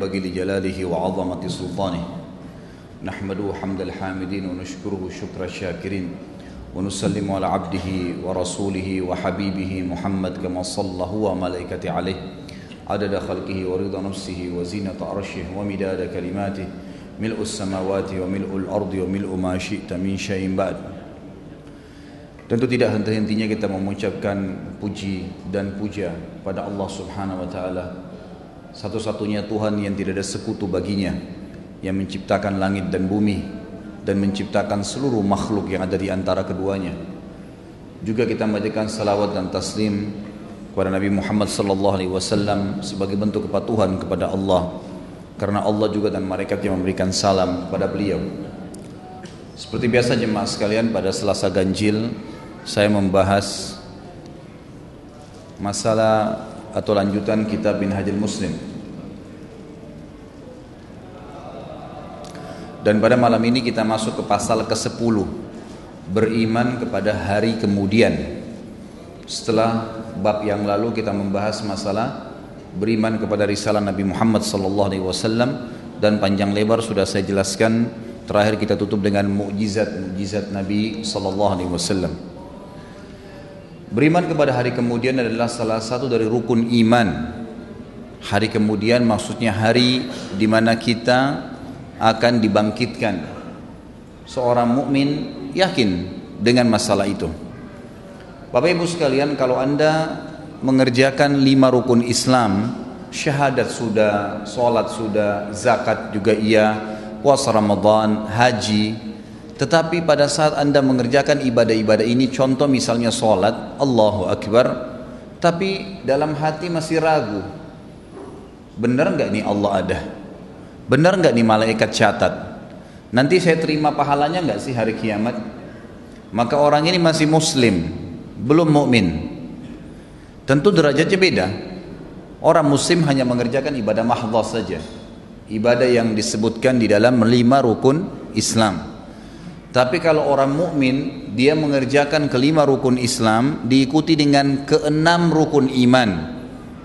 ينبغي لجلاله وعظمة سلطانه. نحمده حمد الحامدين ونشكره شكر الشاكرين ونسلم على عبده ورسوله وحبيبه محمد كما صلى هو وملائكته عليه. عدد خلقه ورضا نفسه وزينة عرشه ومداد كلماته. ملء السماوات وملء الأرض وملء ما شئت من شيء بعد. Tentu tidak henti-hentinya kita mengucapkan puji dan puja pada Allah Subhanahu wa taala. Satu-satunya Tuhan yang tidak ada sekutu baginya, yang menciptakan langit dan bumi dan menciptakan seluruh makhluk yang ada di antara keduanya. Juga kita membacakan salawat dan taslim kepada Nabi Muhammad sallallahu alaihi wasallam sebagai bentuk kepatuhan kepada Allah karena Allah juga dan malaikat yang memberikan salam kepada beliau. Seperti biasa jemaah sekalian pada Selasa Ganjil saya membahas masalah atau lanjutan kitab Minhajul Muslim. Dan pada malam ini kita masuk ke pasal ke-10 Beriman kepada hari kemudian. Setelah bab yang lalu kita membahas masalah Beriman kepada risalah Nabi Muhammad SAW Dan panjang lebar sudah saya jelaskan. Terakhir kita tutup dengan mukjizat-mukjizat Nabi SAW Beriman kepada hari kemudian adalah salah satu dari rukun iman. Hari kemudian maksudnya hari di mana kita akan dibangkitkan. Seorang mukmin yakin dengan masalah itu. Bapak Ibu sekalian, kalau Anda mengerjakan lima rukun Islam, syahadat sudah, sholat sudah, zakat juga iya, puasa Ramadan, haji, tetapi pada saat anda mengerjakan ibadah-ibadah ini, contoh misalnya sholat, Allahu Akbar, tapi dalam hati masih ragu. Benar nggak nih Allah ada? Benar nggak nih malaikat catat? Nanti saya terima pahalanya nggak sih hari kiamat? Maka orang ini masih muslim, belum mukmin. Tentu derajatnya beda. Orang muslim hanya mengerjakan ibadah mahdhah saja. Ibadah yang disebutkan di dalam lima rukun Islam. Tapi kalau orang mukmin dia mengerjakan kelima rukun Islam diikuti dengan keenam rukun iman.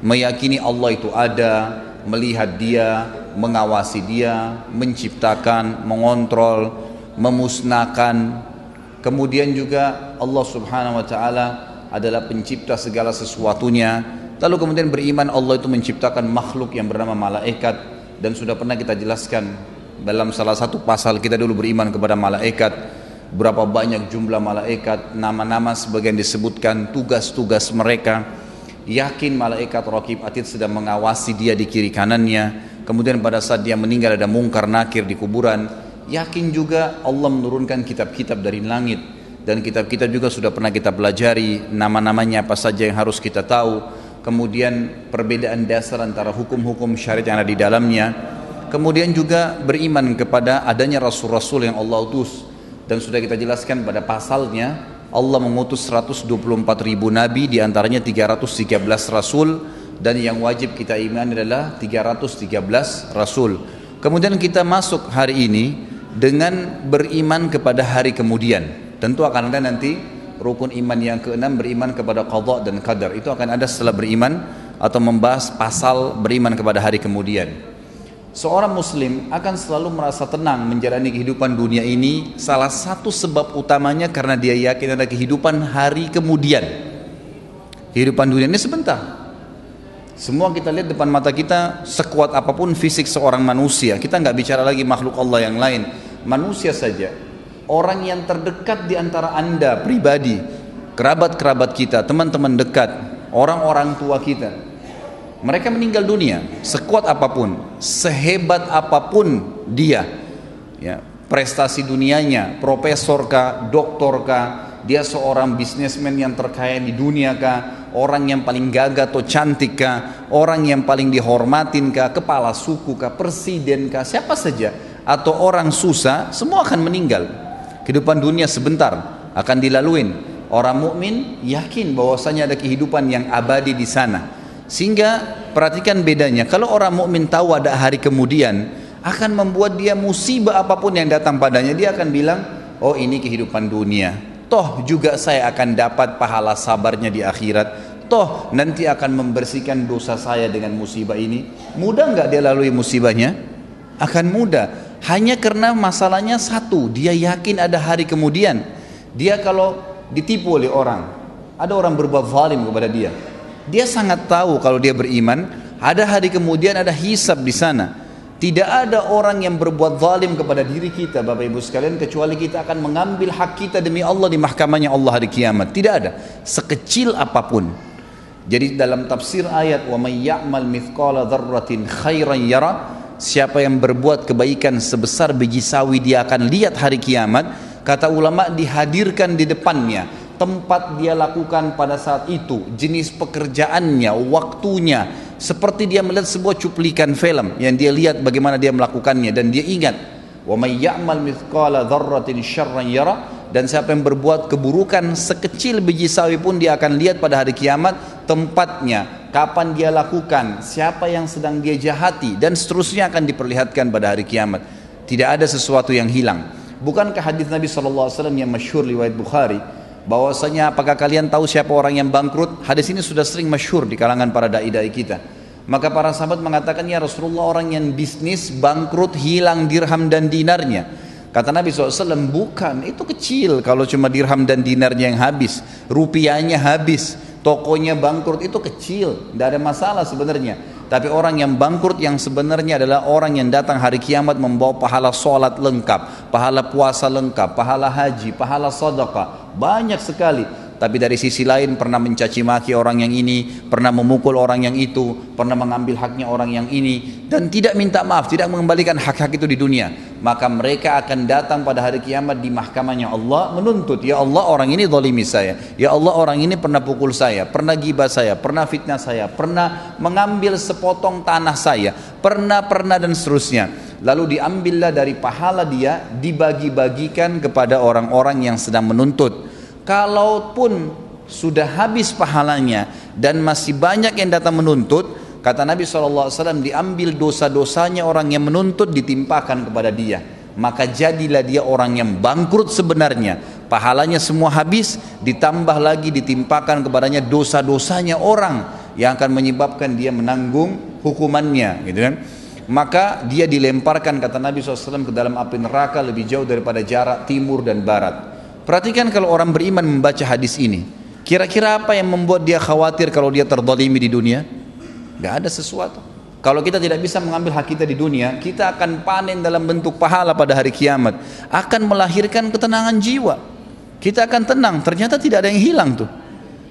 Meyakini Allah itu ada, melihat dia, mengawasi dia, menciptakan, mengontrol, memusnahkan. Kemudian juga Allah Subhanahu wa taala adalah pencipta segala sesuatunya. Lalu kemudian beriman Allah itu menciptakan makhluk yang bernama malaikat dan sudah pernah kita jelaskan dalam salah satu pasal kita dulu beriman kepada malaikat berapa banyak jumlah malaikat nama-nama sebagian disebutkan tugas-tugas mereka. Yakin malaikat Raqib Atid sedang mengawasi dia di kiri kanannya. Kemudian pada saat dia meninggal ada mungkar nakir di kuburan. Yakin juga Allah menurunkan kitab-kitab dari langit. Dan kitab-kitab juga sudah pernah kita pelajari nama-namanya apa saja yang harus kita tahu. Kemudian perbedaan dasar antara hukum-hukum syariat yang ada di dalamnya Kemudian juga beriman kepada adanya rasul-rasul yang Allah utus dan sudah kita jelaskan pada pasalnya Allah mengutus 124 ribu nabi di antaranya 313 rasul dan yang wajib kita iman adalah 313 rasul. Kemudian kita masuk hari ini dengan beriman kepada hari kemudian. Tentu akan ada nanti rukun iman yang keenam beriman kepada qadha dan qadar. Itu akan ada setelah beriman atau membahas pasal beriman kepada hari kemudian. Seorang muslim akan selalu merasa tenang menjalani kehidupan dunia ini salah satu sebab utamanya karena dia yakin ada kehidupan hari kemudian. Kehidupan dunia ini sebentar. Semua kita lihat depan mata kita sekuat apa pun fisik seorang manusia. Kita nggak bicara lagi makhluk Allah yang lain. Manusia saja. Orang yang terdekat di antara anda pribadi, kerabat-kerabat kita, teman-teman dekat, orang-orang tua kita, mereka meninggal dunia sekuat apa pun, sehebat apa pun dia. Ya, prestasi dunianya, profesor kah, doktor kah, dia seorang bisnismen yang terkaya di dunia kah, orang yang paling gagah atau cantik kah, orang yang paling dihormatin kah, kepala suku kah, presiden kah, siapa saja atau orang susah, semua akan meninggal. Kehidupan dunia sebentar akan dilaluin. Orang mukmin yakin bahwasanya ada kehidupan yang abadi di sana sehingga perhatikan bedanya. Kalau orang mukmin tahu ada hari kemudian, akan membuat dia musibah apa pun yang datang padanya, dia akan bilang, "Oh, ini kehidupan dunia. Toh juga saya akan dapat pahala sabarnya di akhirat." toh nanti akan membersihkan dosa saya dengan musibah ini mudah nggak dia lalui musibahnya akan mudah hanya karena masalahnya satu dia yakin ada hari kemudian dia kalau ditipu oleh orang ada orang berbuat zalim kepada dia dia sangat tahu kalau dia beriman ada hari kemudian ada hisab di sana tidak ada orang yang berbuat zalim kepada diri kita Bapak Ibu sekalian kecuali kita akan mengambil hak kita demi Allah di mahkamahnya Allah hari kiamat. Tidak ada. Sekecil apa pun. Jadi dalam tafsir ayat wa may ya'mal mithqala dzarratin khairan yara siapa yang berbuat kebaikan sebesar biji sawi dia akan lihat hari kiamat kata ulama dihadirkan di depannya tempat dia lakukan pada saat itu jenis pekerjaannya waktunya seperti dia melihat sebuah cuplikan film yang dia lihat bagaimana dia melakukannya. Dan dia ingat wa may ya'mal mithqala dzarratin syarran yara dan siapa yang berbuat keburukan sekecil biji sawi pun dia akan lihat pada hari kiamat tempatnya kapan dia lakukan siapa yang sedang dia jahati dan seterusnya akan diperlihatkan pada hari kiamat. Tidak ada sesuatu yang hilang. Bukankah hadis Nabi SAW yang masyhur riwayat Bukhari bahwasanya apakah kalian tahu siapa orang yang bangkrut? Hadis ini sudah sering masyhur di kalangan para dai-dai kita. Maka para sahabat mengatakan ya Rasulullah orang yang bisnis bangkrut hilang dirham dan dinarnya. Kata Nabi SAW bukan itu kecil kalau cuma dirham dan dinarnya yang habis rupiahnya habis tokonya bangkrut itu kecil tidak ada masalah sebenarnya tapi orang yang bangkrut yang sebenarnya adalah orang yang datang hari kiamat membawa pahala sholat lengkap, pahala puasa lengkap, pahala haji, pahala sedekah, banyak sekali. Tapi dari sisi lain pernah mencaci maki orang yang ini, pernah memukul orang yang itu, pernah mengambil haknya orang yang ini, dan tidak minta maaf, tidak mengembalikan hak-hak itu di dunia. Maka mereka akan datang pada hari kiamat di mahkamahnya. Allah menuntut ya Allah orang ini zalimi saya. Ya Allah orang ini pernah pukul saya pernah gibah saya pernah fitnah saya pernah mengambil sepotong tanah saya pernah pernah dan seterusnya. Lalu diambillah dari pahala dia dibagi-bagikan kepada orang-orang yang sedang menuntut kalaupun sudah habis pahalanya dan masih banyak yang datang menuntut Kata Nabi SAW diambil dosa-dosanya orang yang menuntut ditimpakan kepada dia. Maka jadilah dia orang yang bangkrut sebenarnya. Pahalanya semua habis ditambah lagi ditimpakan kepadanya dosa-dosanya orang yang akan menyebabkan dia menanggung hukumannya gitu kan. Maka dia dilemparkan kata Nabi SAW ke dalam api neraka lebih jauh daripada jarak timur dan barat. Perhatikan kalau orang beriman membaca hadis ini. Kira-kira apa yang membuat dia khawatir kalau dia terdolimi di dunia? Gak ada sesuatu. Kalau kita tidak bisa mengambil hak kita di dunia, kita akan panen dalam bentuk pahala pada hari kiamat. Akan melahirkan ketenangan jiwa. Kita akan tenang, ternyata tidak ada yang hilang tuh.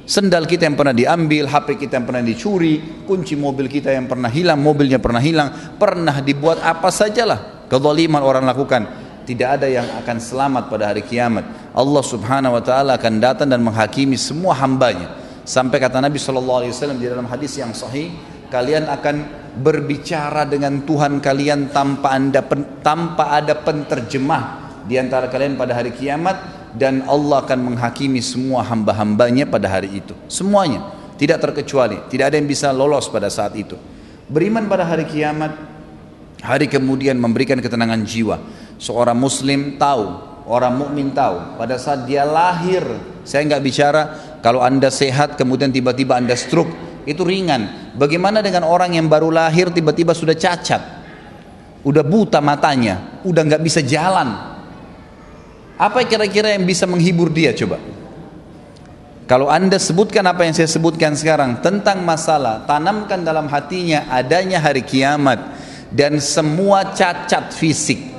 Sendal kita yang pernah diambil, HP kita yang pernah dicuri, kunci mobil kita yang pernah hilang, mobilnya pernah hilang, pernah dibuat apa sajalah kezaliman orang lakukan. Tidak ada yang akan selamat pada hari kiamat. Allah subhanahu wa ta'ala akan datang dan menghakimi semua hambanya. Sampai kata Nabi SAW di dalam hadis yang sahih, kalian akan berbicara dengan Tuhan kalian tanpa anda tanpa ada penterjemah di antara kalian pada hari kiamat dan Allah akan menghakimi semua hamba-hambanya pada hari itu. Semuanya. Tidak terkecuali. Tidak ada yang bisa lolos pada saat itu. Beriman pada hari kiamat hari kemudian memberikan ketenangan jiwa seorang muslim tahu orang mukmin tahu pada saat dia lahir saya nggak bicara kalau anda sehat kemudian tiba-tiba anda stroke itu ringan. Bagaimana dengan orang yang baru lahir tiba-tiba sudah cacat, udah buta matanya, udah nggak bisa jalan. Apa kira-kira yang bisa menghibur dia coba? Kalau anda sebutkan apa yang saya sebutkan sekarang tentang masalah, tanamkan dalam hatinya adanya hari kiamat dan semua cacat fisik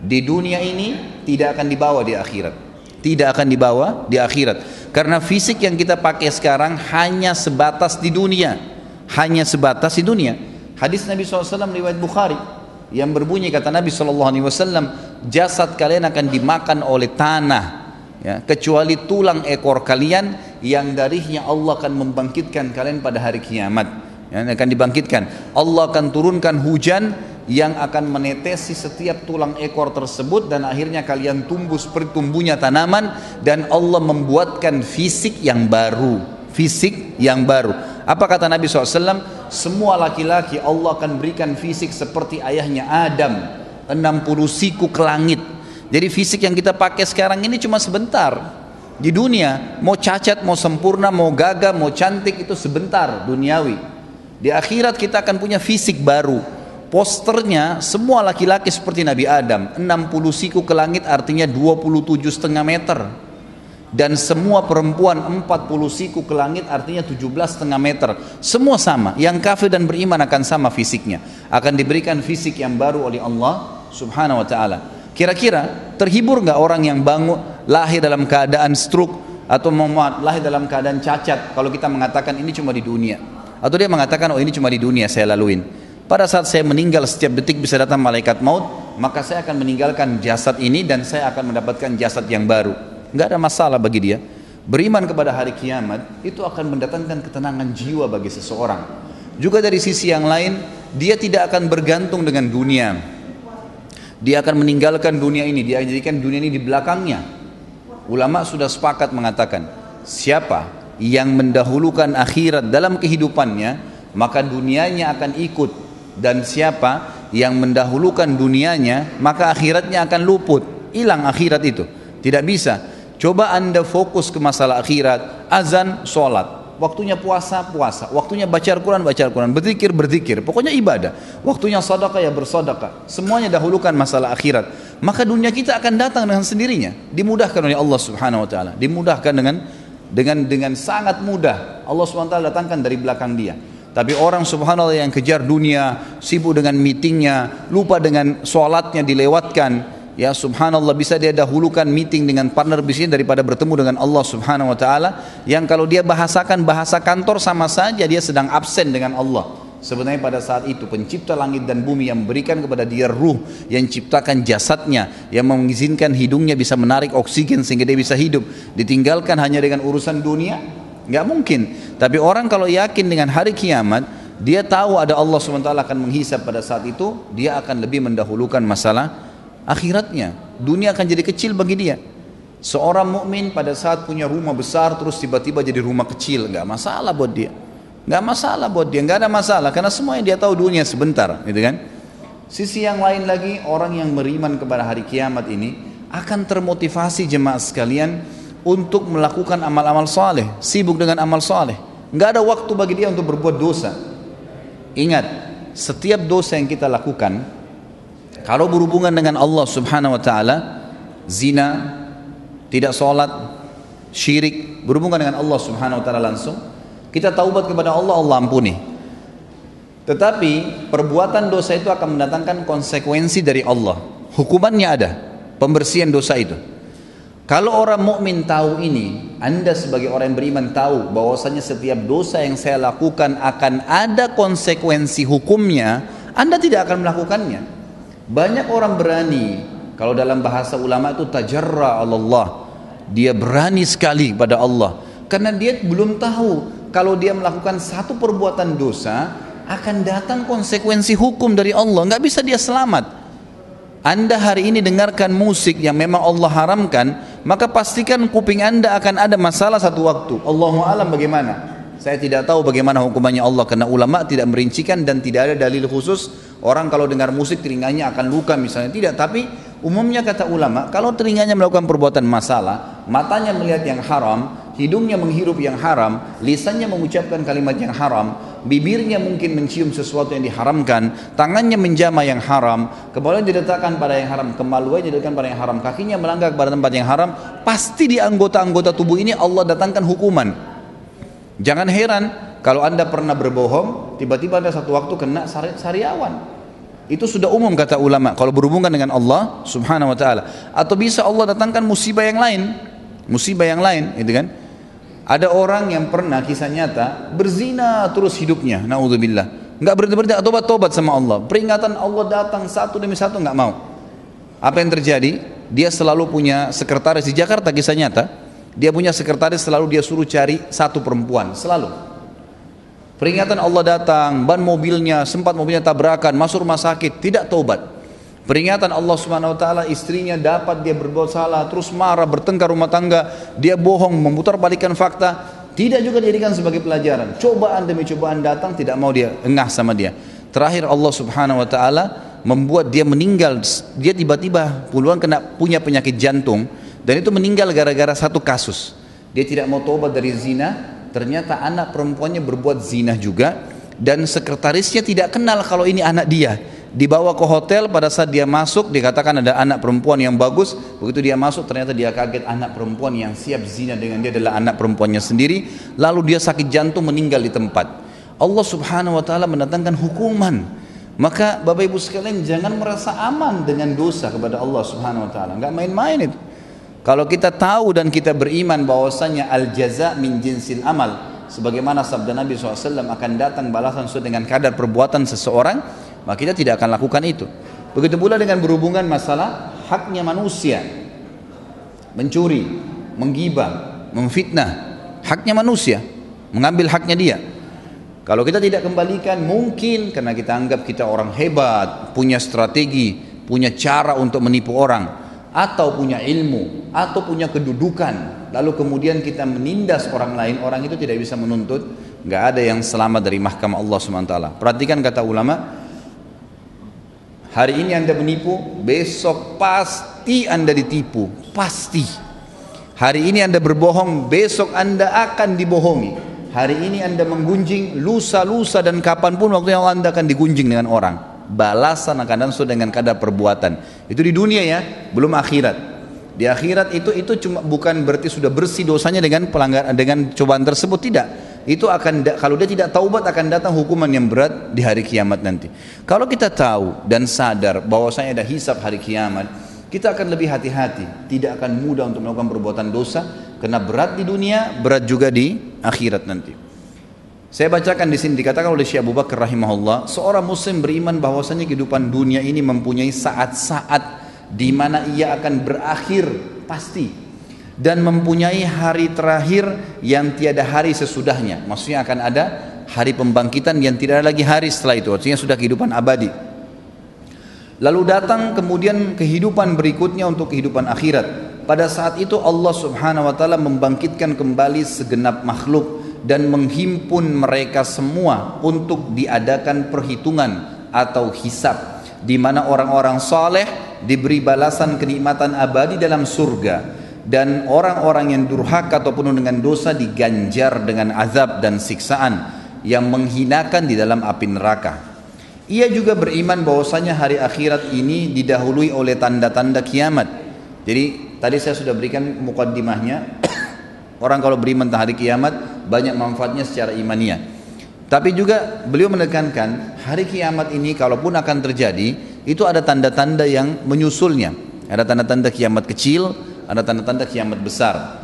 di dunia ini tidak akan dibawa di akhirat. Tidak akan dibawa di akhirat karena fisik yang kita pakai sekarang hanya sebatas di dunia. Hanya sebatas di dunia. Hadis Nabi SAW riwayat Bukhari yang berbunyi kata Nabi SAW jasad kalian akan dimakan oleh tanah ya, kecuali tulang ekor kalian yang darinya Allah akan membangkitkan kalian pada hari kiamat yang akan dibangkitkan. Allah akan turunkan hujan yang akan menetesi setiap tulang ekor tersebut dan akhirnya kalian tumbuh seperti tumbuhnya tanaman dan Allah membuatkan fisik yang baru. Fisik yang baru. Apa kata Nabi SAW semua laki-laki Allah akan berikan fisik seperti ayahnya Adam. 60 siku ke langit. Jadi fisik yang kita pakai sekarang ini cuma sebentar. Di dunia, mau cacat, mau sempurna, mau gagah, mau cantik itu sebentar duniawi. Di akhirat kita akan punya fisik baru. Posternya semua laki-laki seperti Nabi Adam, 60 siku ke langit artinya 27 setengah meter. Dan semua perempuan 40 siku ke langit artinya 17 setengah meter. Semua sama. Yang kafir dan beriman akan sama fisiknya. Akan diberikan fisik yang baru oleh Allah subhanahu wa ta'ala. Kira-kira terhibur nggak orang yang bangun lahir dalam keadaan stroke atau memuat lahir dalam keadaan cacat kalau kita mengatakan ini cuma di dunia atau dia mengatakan oh ini cuma di dunia saya laluin. Pada saat saya meninggal setiap detik bisa datang malaikat maut maka saya akan meninggalkan jasad ini dan saya akan mendapatkan jasad yang baru. Nggak ada masalah bagi dia. Beriman kepada hari kiamat itu akan mendatangkan ketenangan jiwa bagi seseorang. Juga dari sisi yang lain dia tidak akan bergantung dengan dunia. Dia akan meninggalkan dunia ini dia jadikan dunia ini di belakangnya. Ulama sudah sepakat mengatakan siapa yang mendahulukan akhirat dalam kehidupannya maka dunianya akan ikut. Dan siapa yang mendahulukan dunianya maka akhiratnya akan luput. Hilang akhirat itu. Tidak bisa. Coba anda fokus ke masalah akhirat. Azan sholat. Waktunya puasa puasa, waktunya baca Al-Quran baca Al-Quran, berzikir berzikir, pokoknya ibadah. Waktunya sedekah ya bersedekah. Semuanya dahulukan masalah akhirat. Maka dunia kita akan datang dengan sendirinya, dimudahkan oleh Allah Subhanahu wa taala, dimudahkan dengan dengan dengan sangat mudah. Allah taala datangkan dari belakang dia. Tapi orang subhanallah yang kejar dunia, sibuk dengan meetingnya, lupa dengan sholatnya dilewatkan, ya subhanallah bisa dia dahulukan meeting dengan partner bisnis daripada bertemu dengan Allah subhanahu wa ta'ala yang kalau dia bahasakan bahasa kantor sama saja dia sedang absen dengan Allah Sebenarnya pada saat itu pencipta langit dan bumi yang memberikan kepada dia ruh yang ciptakan jasadnya yang mengizinkan hidungnya bisa menarik oksigen sehingga dia bisa hidup ditinggalkan hanya dengan urusan dunia nggak mungkin tapi orang kalau yakin dengan hari kiamat dia tahu ada Allah SWT akan menghisap pada saat itu dia akan lebih mendahulukan masalah akhiratnya. Dunia akan jadi kecil bagi dia. Seorang mukmin pada saat punya rumah besar terus tiba-tiba jadi rumah kecil, nggak masalah buat dia. Nggak masalah buat dia, nggak ada masalah karena semua yang dia tahu dunia sebentar, gitu kan? Sisi yang lain lagi orang yang beriman kepada hari kiamat ini akan termotivasi jemaah sekalian untuk melakukan amal-amal soleh, sibuk dengan amal soleh. Nggak ada waktu bagi dia untuk berbuat dosa. Ingat, setiap dosa yang kita lakukan kalau berhubungan dengan Allah Subhanahu wa taala, zina, tidak sholat, syirik, berhubungan dengan Allah Subhanahu wa taala langsung, kita taubat kepada Allah, Allah ampuni. Tetapi perbuatan dosa itu akan mendatangkan konsekuensi dari Allah. Hukumannya ada, pembersihan dosa itu. Kalau orang mukmin tahu ini, Anda sebagai orang yang beriman tahu bahwasanya setiap dosa yang saya lakukan akan ada konsekuensi hukumnya, Anda tidak akan melakukannya. Banyak orang berani kalau dalam bahasa ulama itu tajarra Allah. Dia berani sekali pada Allah karena dia belum tahu kalau dia melakukan satu perbuatan dosa akan datang konsekuensi hukum dari Allah. Nggak bisa dia selamat. Anda hari ini dengarkan musik yang memang Allah haramkan, maka pastikan kuping Anda akan ada masalah satu waktu. Allahu alam bagaimana? Saya tidak tahu bagaimana hukumannya Allah karena ulama tidak merincikan dan tidak ada dalil khusus Orang kalau dengar musik telinganya akan luka misalnya tidak, tapi umumnya kata ulama kalau telinganya melakukan perbuatan masalah, matanya melihat yang haram, hidungnya menghirup yang haram, lisannya mengucapkan kalimat yang haram, bibirnya mungkin mencium sesuatu yang diharamkan, tangannya menjama yang haram, kepalanya diletakkan pada yang haram, kemaluannya diletakkan pada yang haram, kakinya melangkah pada tempat yang haram, pasti di anggota-anggota tubuh ini Allah datangkan hukuman. Jangan heran kalau anda pernah berbohong, tiba-tiba ada satu waktu kena sariawan. Itu sudah umum kata ulama. Kalau berhubungan dengan Allah subhanahu wa ta'ala. Atau bisa Allah datangkan musibah yang lain. Musibah yang lain, gitu kan. Ada orang yang pernah kisah nyata berzina terus hidupnya, naudzubillah. Enggak berhenti-berhenti tobat-tobat sama Allah. Peringatan Allah datang satu demi satu enggak mau. Apa yang terjadi? Dia selalu punya sekretaris di Jakarta kisah nyata. Dia punya sekretaris selalu dia suruh cari satu perempuan, selalu Peringatan Allah datang, ban mobilnya sempat mobilnya tabrakan, masuk rumah sakit, tidak taubat. Peringatan Allah Subhanahu wa taala istrinya dapat dia berbuat salah, terus marah, bertengkar rumah tangga, dia bohong, memutar balikan fakta, tidak juga dijadikan sebagai pelajaran. Cobaan demi cobaan datang tidak mau dia engah sama dia. Terakhir Allah Subhanahu wa taala membuat dia meninggal, dia tiba-tiba puluhan kena punya penyakit jantung Dan itu meninggal gara-gara satu kasus. Dia tidak mau tobat dari zina, ternyata anak perempuannya berbuat zina juga dan sekretarisnya tidak kenal kalau ini anak dia dibawa ke hotel pada saat dia masuk dikatakan ada anak perempuan yang bagus. Begitu dia masuk ternyata dia kaget anak perempuan yang siap zina dengan dia adalah anak perempuannya sendiri. Lalu dia sakit jantung meninggal di tempat. Allah subhanahu wa ta'ala mendatangkan hukuman. Maka bapak ibu sekalian jangan merasa aman dengan dosa kepada Allah subhanahu wa ta'ala. Nggak main-main itu. Kalau kita tahu dan kita beriman bahwasanya al jaza min jinsil amal sebagaimana sabda Nabi SAW akan datang balasan sesuai dengan kadar perbuatan seseorang maka kita tidak akan lakukan itu. Begitu pula dengan berhubungan masalah haknya manusia. Mencuri, menggibah, memfitnah, haknya manusia, mengambil haknya dia. Kalau kita tidak kembalikan mungkin karena kita anggap kita orang hebat, punya strategi, punya cara untuk menipu orang, atau punya ilmu, atau punya kedudukan, lalu kemudian kita menindas orang lain, orang itu tidak bisa menuntut, nggak ada yang selamat dari mahkamah Allah SWT. Perhatikan kata ulama, Hari ini Anda menipu, besok pasti Anda ditipu, pasti. Hari ini Anda berbohong, besok Anda akan dibohongi. Hari ini Anda menggunjing, lusa-lusa dan kapan pun waktu yang Anda akan digunjing dengan orang. Balasan akan dan dengan kadar perbuatan. Itu di dunia ya, belum akhirat. Di akhirat itu itu cuma bukan berarti sudah bersih dosanya dengan pelanggaran dengan cobaan tersebut tidak itu akan kalau dia tidak taubat akan datang hukuman yang berat di hari kiamat nanti. Kalau kita tahu dan sadar bahwasanya ada hisab hari kiamat, kita akan lebih hati-hati, tidak akan mudah untuk melakukan perbuatan dosa karena berat di dunia, berat juga di akhirat nanti. Saya bacakan di sini dikatakan oleh Syekh Abu Bakar rahimahullah, seorang muslim beriman bahwasanya kehidupan dunia ini mempunyai saat-saat di mana ia akan berakhir pasti dan mempunyai hari terakhir yang tiada hari sesudahnya. Maksudnya akan ada hari pembangkitan yang tidak ada lagi hari setelah itu. Artinya sudah kehidupan abadi. Lalu datang kemudian kehidupan berikutnya untuk kehidupan akhirat. Pada saat itu Allah Subhanahu wa taala membangkitkan kembali segenap makhluk dan menghimpun mereka semua untuk diadakan perhitungan atau hisab di mana orang-orang saleh diberi balasan kenikmatan abadi dalam surga dan orang-orang yang durhaka atau penuh dengan dosa diganjar dengan azab dan siksaan yang menghinakan di dalam api neraka. Ia juga beriman bahwasanya hari akhirat ini didahului oleh tanda-tanda kiamat. Jadi tadi saya sudah berikan mukaddimahnya. Orang kalau beriman tentang hari kiamat banyak manfaatnya secara imaniah. Tapi juga beliau menekankan hari kiamat ini kalaupun akan terjadi itu ada tanda-tanda yang menyusulnya. Ada tanda-tanda kiamat kecil, ada tanda-tanda kiamat besar.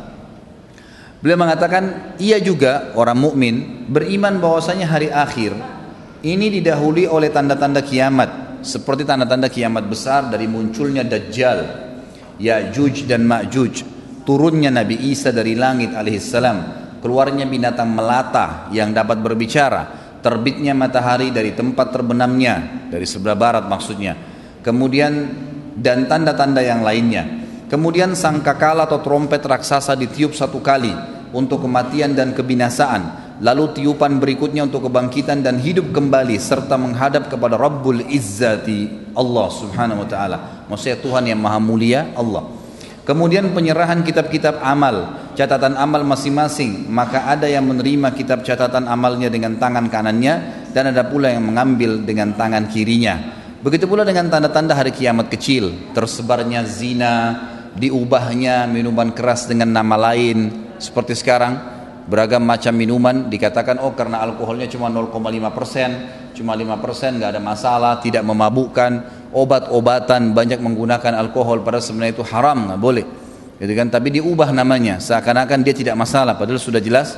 Beliau mengatakan, ia juga orang mukmin beriman bahwasanya hari akhir ini didahului oleh tanda-tanda kiamat seperti tanda-tanda kiamat besar dari munculnya Dajjal, Ya'juj dan Ma'juj, turunnya Nabi Isa dari langit alaihissalam, keluarnya binatang melata yang dapat berbicara, terbitnya matahari dari tempat terbenamnya dari sebelah barat maksudnya. Kemudian dan tanda-tanda yang lainnya. Kemudian sangkakala atau trompet raksasa ditiup satu kali untuk kematian dan kebinasaan. Lalu tiupan berikutnya untuk kebangkitan dan hidup kembali serta menghadap kepada Rabbul Izzati Allah Subhanahu wa taala. Maksudnya Tuhan yang Maha Mulia Allah. Kemudian penyerahan kitab-kitab amal, catatan amal masing-masing, maka ada yang menerima kitab catatan amalnya dengan tangan kanannya dan ada pula yang mengambil dengan tangan kirinya. Begitu pula dengan tanda-tanda hari kiamat kecil, tersebarnya zina, diubahnya minuman keras dengan nama lain. Seperti sekarang beragam macam minuman dikatakan oh karena alkoholnya cuma 0,5 persen cuma 5 persen nggak ada masalah tidak memabukkan. Obat-obatan banyak menggunakan alkohol padahal sebenarnya itu haram nggak boleh. Gitu kan? Tapi diubah namanya seakan-akan dia tidak masalah. Padahal sudah jelas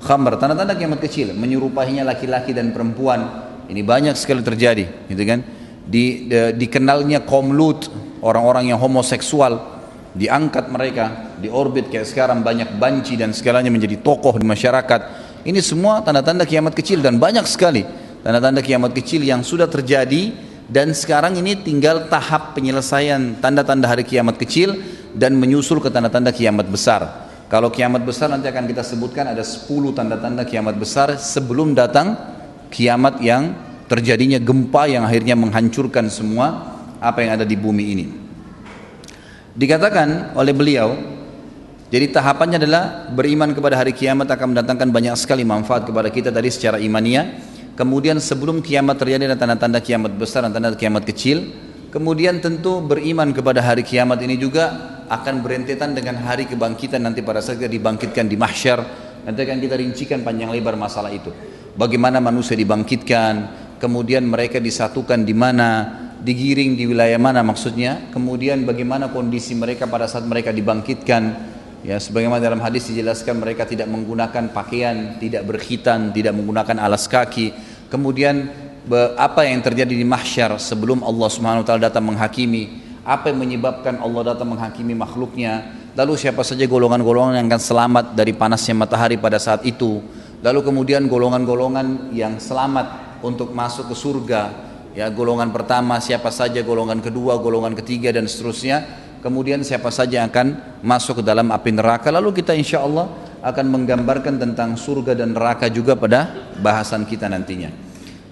khamr tanda-tanda kiamat kecil menyerupainya laki-laki dan perempuan. Ini banyak sekali terjadi gitu kan? Di, di dikenalnya kaum lut orang-orang yang homoseksual diangkat mereka di orbit kayak sekarang banyak banci dan segalanya menjadi tokoh di masyarakat. Ini semua tanda-tanda kiamat kecil dan banyak sekali tanda-tanda kiamat kecil yang sudah terjadi dan sekarang ini tinggal tahap penyelesaian tanda-tanda hari kiamat kecil dan menyusul ke tanda-tanda kiamat besar. Kalau kiamat besar nanti akan kita sebutkan ada 10 tanda-tanda kiamat besar sebelum datang kiamat yang terjadinya gempa yang akhirnya menghancurkan semua apa yang ada di bumi ini Dikatakan oleh beliau, jadi tahapannya adalah beriman kepada hari kiamat akan mendatangkan banyak sekali manfaat kepada kita tadi secara imania. Kemudian sebelum kiamat terjadi ada tanda-tanda kiamat besar dan tanda kiamat kecil. Kemudian tentu beriman kepada hari kiamat ini juga akan berentetan dengan hari kebangkitan nanti pada saat kita dibangkitkan di mahsyar. Nanti akan kita rincikan panjang lebar masalah itu. Bagaimana manusia dibangkitkan, kemudian mereka disatukan di mana, digiring di wilayah mana maksudnya, kemudian bagaimana kondisi mereka pada saat mereka dibangkitkan, Ya, sebagaimana dalam hadis dijelaskan mereka tidak menggunakan pakaian, tidak berkhitan, tidak menggunakan alas kaki. Kemudian apa yang terjadi di mahsyar sebelum Allah Subhanahu wa taala datang menghakimi, apa yang menyebabkan Allah datang menghakimi makhluknya, lalu siapa saja golongan-golongan yang akan selamat dari panasnya matahari pada saat itu, lalu kemudian golongan-golongan yang selamat untuk masuk ke surga, ya golongan pertama siapa saja, golongan kedua, golongan ketiga dan seterusnya. Kemudian siapa saja yang akan masuk ke dalam api neraka. Lalu kita insya Allah akan menggambarkan tentang surga dan neraka juga pada bahasan kita nantinya.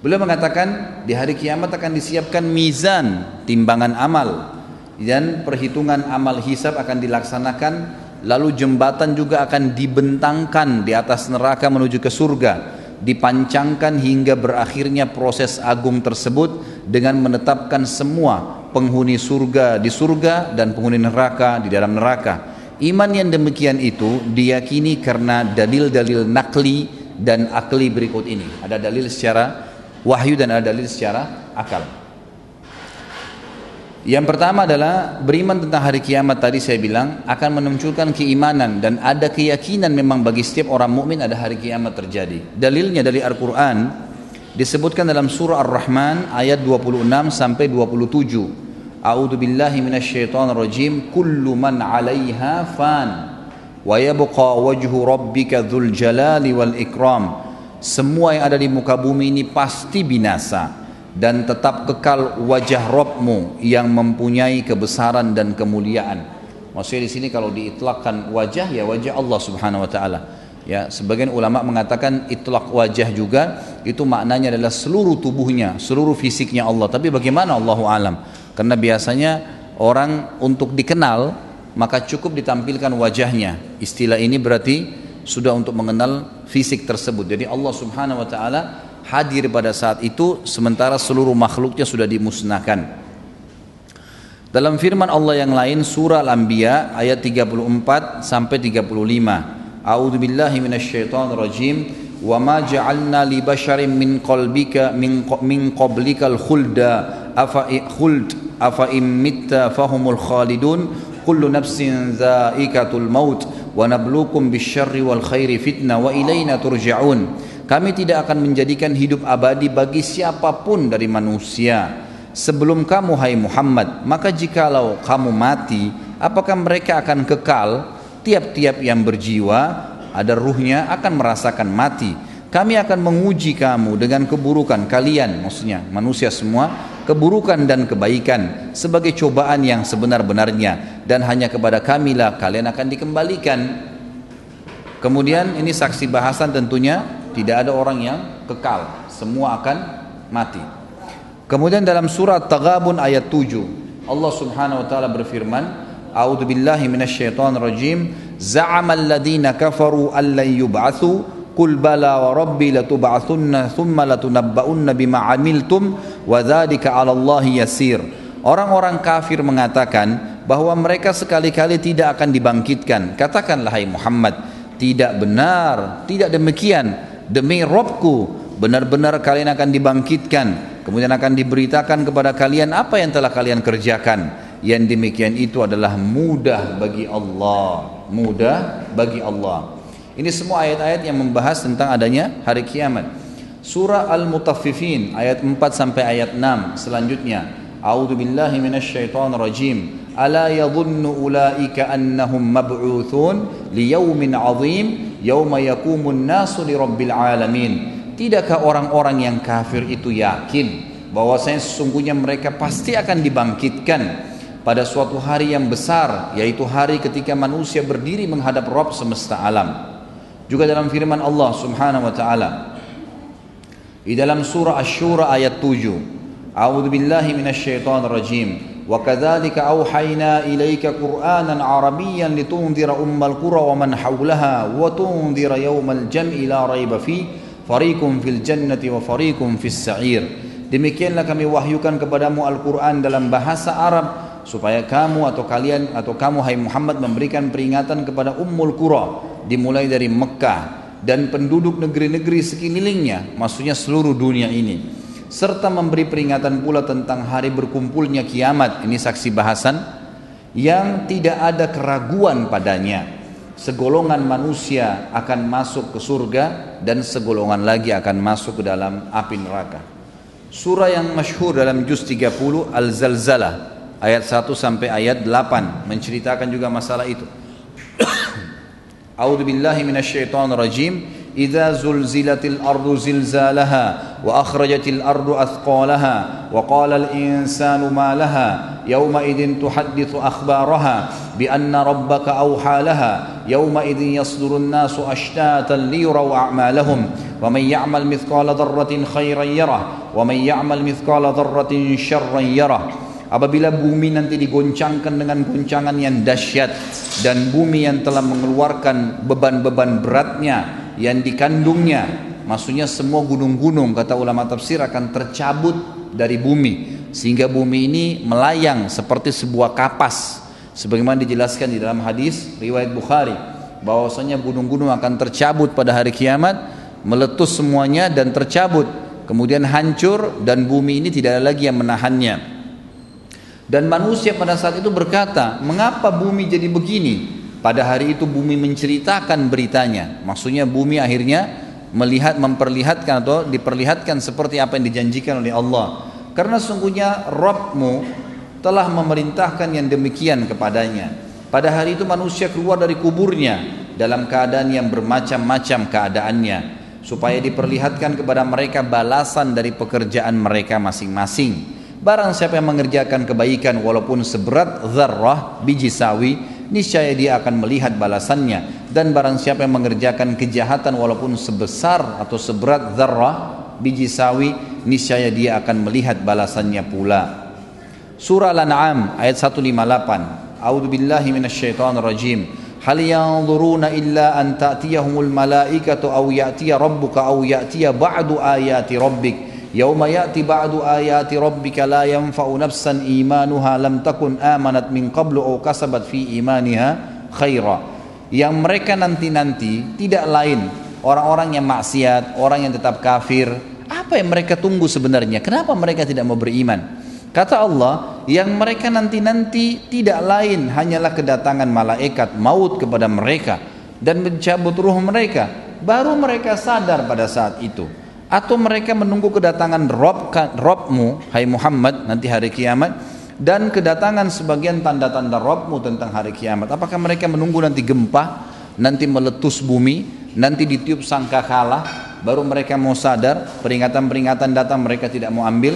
Beliau mengatakan di hari kiamat akan disiapkan mizan timbangan amal. Dan perhitungan amal hisab akan dilaksanakan. Lalu jembatan juga akan dibentangkan di atas neraka menuju ke surga dipancangkan hingga berakhirnya proses agung tersebut dengan menetapkan semua penghuni surga di surga dan penghuni neraka di dalam neraka. Iman yang demikian itu diyakini karena dalil-dalil nakli dan akli berikut ini. Ada dalil secara wahyu dan ada dalil secara akal. Yang pertama adalah beriman tentang hari kiamat tadi saya bilang akan menunjukkan keimanan dan ada keyakinan memang bagi setiap orang mukmin ada hari kiamat terjadi. Dalilnya dari Al-Qur'an disebutkan dalam surah Ar-Rahman ayat 26 sampai 27. A'udzu billahi rajim. Kullu man 'alaiha fan wa yabqa wajhu rabbika dzul jalali wal ikram. Semua yang ada di muka bumi ini pasti binasa dan tetap kekal wajah Rabbmu yang mempunyai kebesaran dan kemuliaan. Maksudnya di sini kalau diitlakkan wajah ya wajah Allah Subhanahu wa taala. Ya, sebagian ulama mengatakan itlak wajah juga itu maknanya adalah seluruh tubuhnya, seluruh fisiknya Allah. Tapi bagaimana Allahu alam? Karena biasanya orang untuk dikenal maka cukup ditampilkan wajahnya. Istilah ini berarti sudah untuk mengenal fisik tersebut. Jadi Allah Subhanahu wa taala hadir pada saat itu sementara seluruh makhluknya sudah dimusnahkan. Dalam firman Allah yang lain surah Al-Anbiya ayat 34 sampai 35. A'udzu billahi minasyaitonir rajim. Wa ma ja'alna li basharin min qalbika min min qablikal khulda afa khuld afa im mitta fahumul khalidun kullu nafsin dha'iqatul maut wa nabluukum bisyarri wal khairi fitnah wa ilaina turja'un kami tidak akan menjadikan hidup abadi bagi siapa pun dari manusia. Sebelum kamu hai Muhammad maka jikalau kamu mati apakah mereka akan kekal? Tiap-tiap yang berjiwa ada ruhnya akan merasakan mati. Kami akan menguji kamu dengan keburukan kalian maksudnya manusia semua keburukan dan kebaikan sebagai cobaan yang sebenar-benarnya. Dan hanya kepada kamilah kalian akan dikembalikan. Kemudian ini saksi bahasan tentunya tidak ada orang yang kekal semua akan mati kemudian dalam surat Taghabun ayat 7 Allah subhanahu wa ta'ala berfirman A'udzu billahi minasyaitonir rajim. Za'ama alladziina kafaru an lan yub'atsu wa rabbi latub'atsunna thumma latunabba'unna bima 'amiltum wa dzalika 'ala Allah yasir. Orang-orang kafir mengatakan bahwa mereka sekali-kali tidak akan dibangkitkan. Katakanlah hai Muhammad, tidak benar, tidak demikian. Demi Robku, benar-benar kalian akan dibangkitkan. Kemudian akan diberitakan kepada kalian apa yang telah kalian kerjakan. Yang demikian itu adalah mudah bagi Allah mudah bagi Allah. Ini semua ayat-ayat yang membahas tentang adanya hari kiamat. Surah al-mutaffifin ayat 4 sampai ayat 6 selanjutnya. A'udzu billahi minasyaitonir rajim ala yadhunnu ulaika annahum mab'utsun liyaumin 'adzim yauma yaqumun nasu lirabbil alamin tidakkah orang-orang yang kafir itu yakin bahwasanya sesungguhnya mereka pasti akan dibangkitkan pada suatu hari yang besar yaitu hari ketika manusia berdiri menghadap Rabb semesta alam. Juga dalam firman Allah Subhanahu wa taala di dalam surah Asy-Syura ayat 7. A'udzu billahi minasyaitonir rajim. وكذلك أوحينا إليك قرآنا عربيا لتنذر أم القرى ومن حولها وتنذر يوم الجمع لا ريب فيه فريق في الجنة وفريق في السعير Demikianlah kami wahyukan kepadamu Al-Quran dalam bahasa Arab supaya kamu atau kalian atau kamu hai Muhammad memberikan peringatan kepada Ummul Qura dimulai dari Mekah dan penduduk negeri-negeri sekelilingnya maksudnya seluruh dunia ini serta memberi peringatan pula tentang hari berkumpulnya kiamat. Ini saksi bahasan yang tidak ada keraguan padanya. Segolongan manusia akan masuk ke surga dan segolongan lagi akan masuk ke dalam api neraka. Surah yang masyhur dalam juz 30 Al-Zalzalah ayat 1 sampai ayat 8 menceritakan juga masalah itu. A'udzu billahi rajim إذا زلزلت الأرض زلزالها وأخرجت الأرض أثقالها وقال الإنسان ما لها يومئذ تحدث أخبارها بأن ربك أوحى لها يومئذ يصدر الناس أشتاتا ليروا أعمالهم ومن يعمل مثقال ذرة خيرا يره ومن يعمل مثقال ذرة شرا يره Apabila bumi nanti digoncangkan dengan goncangan yang dahsyat dan bumi yang telah mengeluarkan beban-beban beratnya yang dikandungnya. Maksudnya semua gunung-gunung kata ulama tafsir akan tercabut dari bumi. Sehingga bumi ini melayang seperti sebuah kapas. Sebagaimana dijelaskan di dalam hadis riwayat Bukhari bahwasanya gunung-gunung akan tercabut pada hari kiamat meletus semuanya dan tercabut. Kemudian hancur dan bumi ini tidak ada lagi yang menahannya. Dan manusia pada saat itu berkata mengapa bumi jadi begini pada hari itu bumi menceritakan beritanya. Maksudnya bumi akhirnya melihat memperlihatkan atau diperlihatkan seperti apa yang dijanjikan oleh Allah. Karena sungguhnya Rabbmu telah memerintahkan yang demikian kepadanya. Pada hari itu manusia keluar dari kuburnya dalam keadaan yang bermacam-macam keadaannya supaya diperlihatkan kepada mereka balasan dari pekerjaan mereka masing-masing. Barang siapa yang mengerjakan kebaikan walaupun seberat zarrah biji sawi niscaya dia akan melihat balasannya. Dan barang siapa yang mengerjakan kejahatan walaupun sebesar atau seberat zarrah biji sawi niscaya dia akan melihat balasannya pula. Surah al-an'am ayat 158 a'udzu billahi minasyaitonir rajim hal yanzuruna illa an ta'tiyahumul malaikatu aw ya'tiya rabbuka aw ya'tiya ba'du ayati rabbik Yauma ya'ti ba'du ayati rabbika la yanfa'u nafsan imanuha lam takun amanat min qablu aw kasabat fi imaniha khaira. Yang mereka nanti-nanti tidak lain orang-orang yang maksiat, orang yang tetap kafir. Apa yang mereka tunggu sebenarnya? Kenapa mereka tidak mau beriman? Kata Allah, yang mereka nanti-nanti tidak lain hanyalah kedatangan malaikat maut kepada mereka dan mencabut ruh mereka. Baru mereka sadar pada saat itu atau mereka menunggu kedatangan Rob, Robmu, Hai Muhammad, nanti hari kiamat, dan kedatangan sebagian tanda-tanda Robmu tentang hari kiamat. Apakah mereka menunggu nanti gempa, nanti meletus bumi, nanti ditiup sangka kalah, baru mereka mau sadar, peringatan-peringatan datang mereka tidak mau ambil.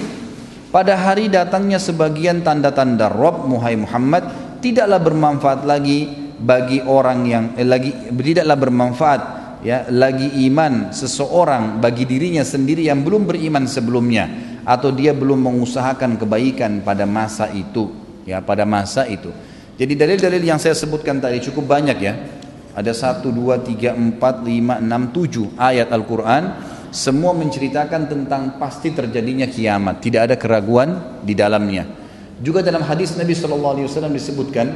Pada hari datangnya sebagian tanda-tanda Rob Hai Muhammad, tidaklah bermanfaat lagi bagi orang yang eh, lagi tidaklah bermanfaat ya lagi iman seseorang bagi dirinya sendiri yang belum beriman sebelumnya atau dia belum mengusahakan kebaikan pada masa itu. Ya pada masa itu. Jadi dalil-dalil yang saya sebutkan tadi cukup banyak ya. Ada 1, 2, 3, 4, 5, 6, 7 ayat Al-Quran. Semua menceritakan tentang pasti terjadinya kiamat. Tidak ada keraguan di dalamnya. Juga dalam hadis Nabi SAW disebutkan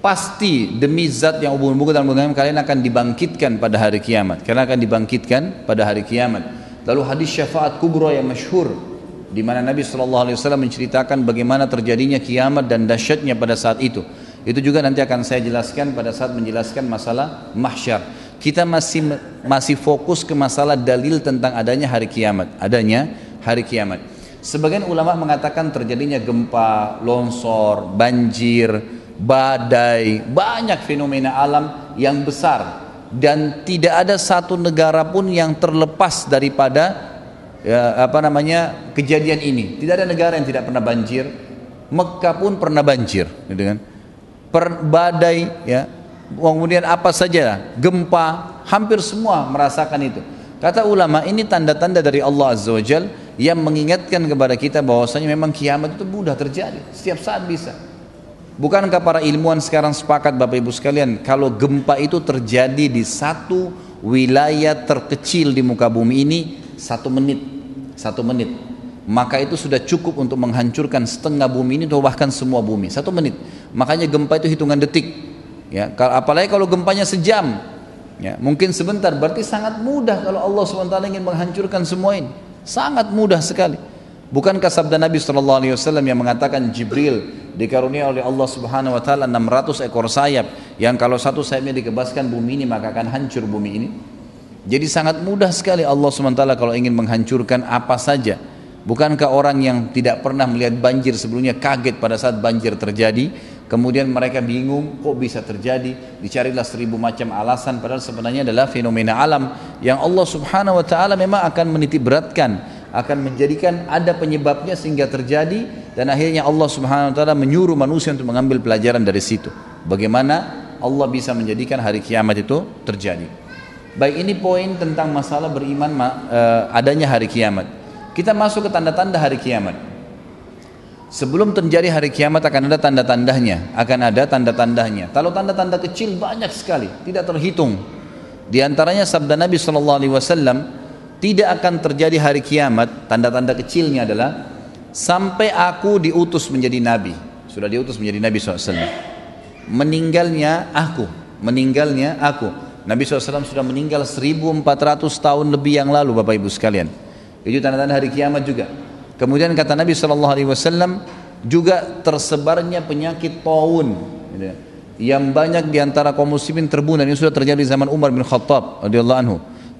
pasti demi zat yang umum dan umum kalian akan dibangkitkan pada hari kiamat. Karena akan dibangkitkan pada hari kiamat. Lalu hadis syafaat kubra yang masyhur di mana Nabi SAW menceritakan bagaimana terjadinya kiamat dan dahsyatnya pada saat itu. Itu juga nanti akan saya jelaskan pada saat menjelaskan masalah mahsyar. Kita masih masih fokus ke masalah dalil tentang adanya hari kiamat. Adanya hari kiamat. Sebagian ulama mengatakan terjadinya gempa longsor banjir badai, banyak fenomena alam yang besar dan tidak ada satu negara pun yang terlepas daripada ya, apa namanya kejadian ini. Tidak ada negara yang tidak pernah banjir. Mekah pun pernah banjir, gitu kan? Per, badai, ya. Kemudian apa saja, gempa, hampir semua merasakan itu. Kata ulama ini tanda-tanda dari Allah Azza wa yang mengingatkan kepada kita bahwasanya memang kiamat itu mudah terjadi, setiap saat bisa. Bukankah para ilmuwan sekarang sepakat Bapak Ibu sekalian kalau gempa itu terjadi di satu wilayah terkecil di muka bumi ini satu menit, satu menit, maka itu sudah cukup untuk menghancurkan setengah bumi ini atau bahkan semua bumi satu menit. Makanya gempa itu hitungan detik. Ya, apalagi kalau gempanya sejam, ya, mungkin sebentar. Berarti sangat mudah kalau Allah swt ingin menghancurkan semua ini. Sangat mudah sekali. Bukankah sabda Nabi SAW yang mengatakan Jibril dikarunia oleh Allah Subhanahu Wa Taala 600 ekor sayap yang kalau satu sayapnya dikebaskan bumi ini maka akan hancur bumi ini. Jadi sangat mudah sekali Allah SWT kalau ingin menghancurkan apa saja. Bukankah orang yang tidak pernah melihat banjir sebelumnya kaget pada saat banjir terjadi? Kemudian mereka bingung kok bisa terjadi, dicarilah seribu macam alasan padahal sebenarnya adalah fenomena alam yang Allah Subhanahu wa taala memang akan menitip beratkan, akan menjadikan ada penyebabnya sehingga terjadi dan akhirnya Allah Subhanahu wa taala menyuruh manusia untuk mengambil pelajaran dari situ. Bagaimana Allah bisa menjadikan hari kiamat itu terjadi. Baik ini poin tentang masalah beriman eh, adanya hari kiamat. Kita masuk ke tanda-tanda hari kiamat. Sebelum terjadi hari kiamat akan ada tanda-tandanya, akan ada tanda-tandanya. Kalau tanda-tanda kecil banyak sekali, tidak terhitung. Di antaranya sabda Nabi Shallallahu Alaihi Wasallam, tidak akan terjadi hari kiamat. Tanda-tanda kecilnya adalah sampai aku diutus menjadi nabi. Sudah diutus menjadi nabi SAW. Meninggalnya aku, meninggalnya aku. Nabi SAW sudah meninggal 1400 tahun lebih yang lalu Bapak Ibu sekalian. Itu tanda-tanda hari kiamat juga. Kemudian kata Nabi Wasallam juga tersebarnya penyakit taun yang banyak di antara kaum muslimin terbunuh ini sudah terjadi di zaman Umar bin Khattab radhiyallahu anhu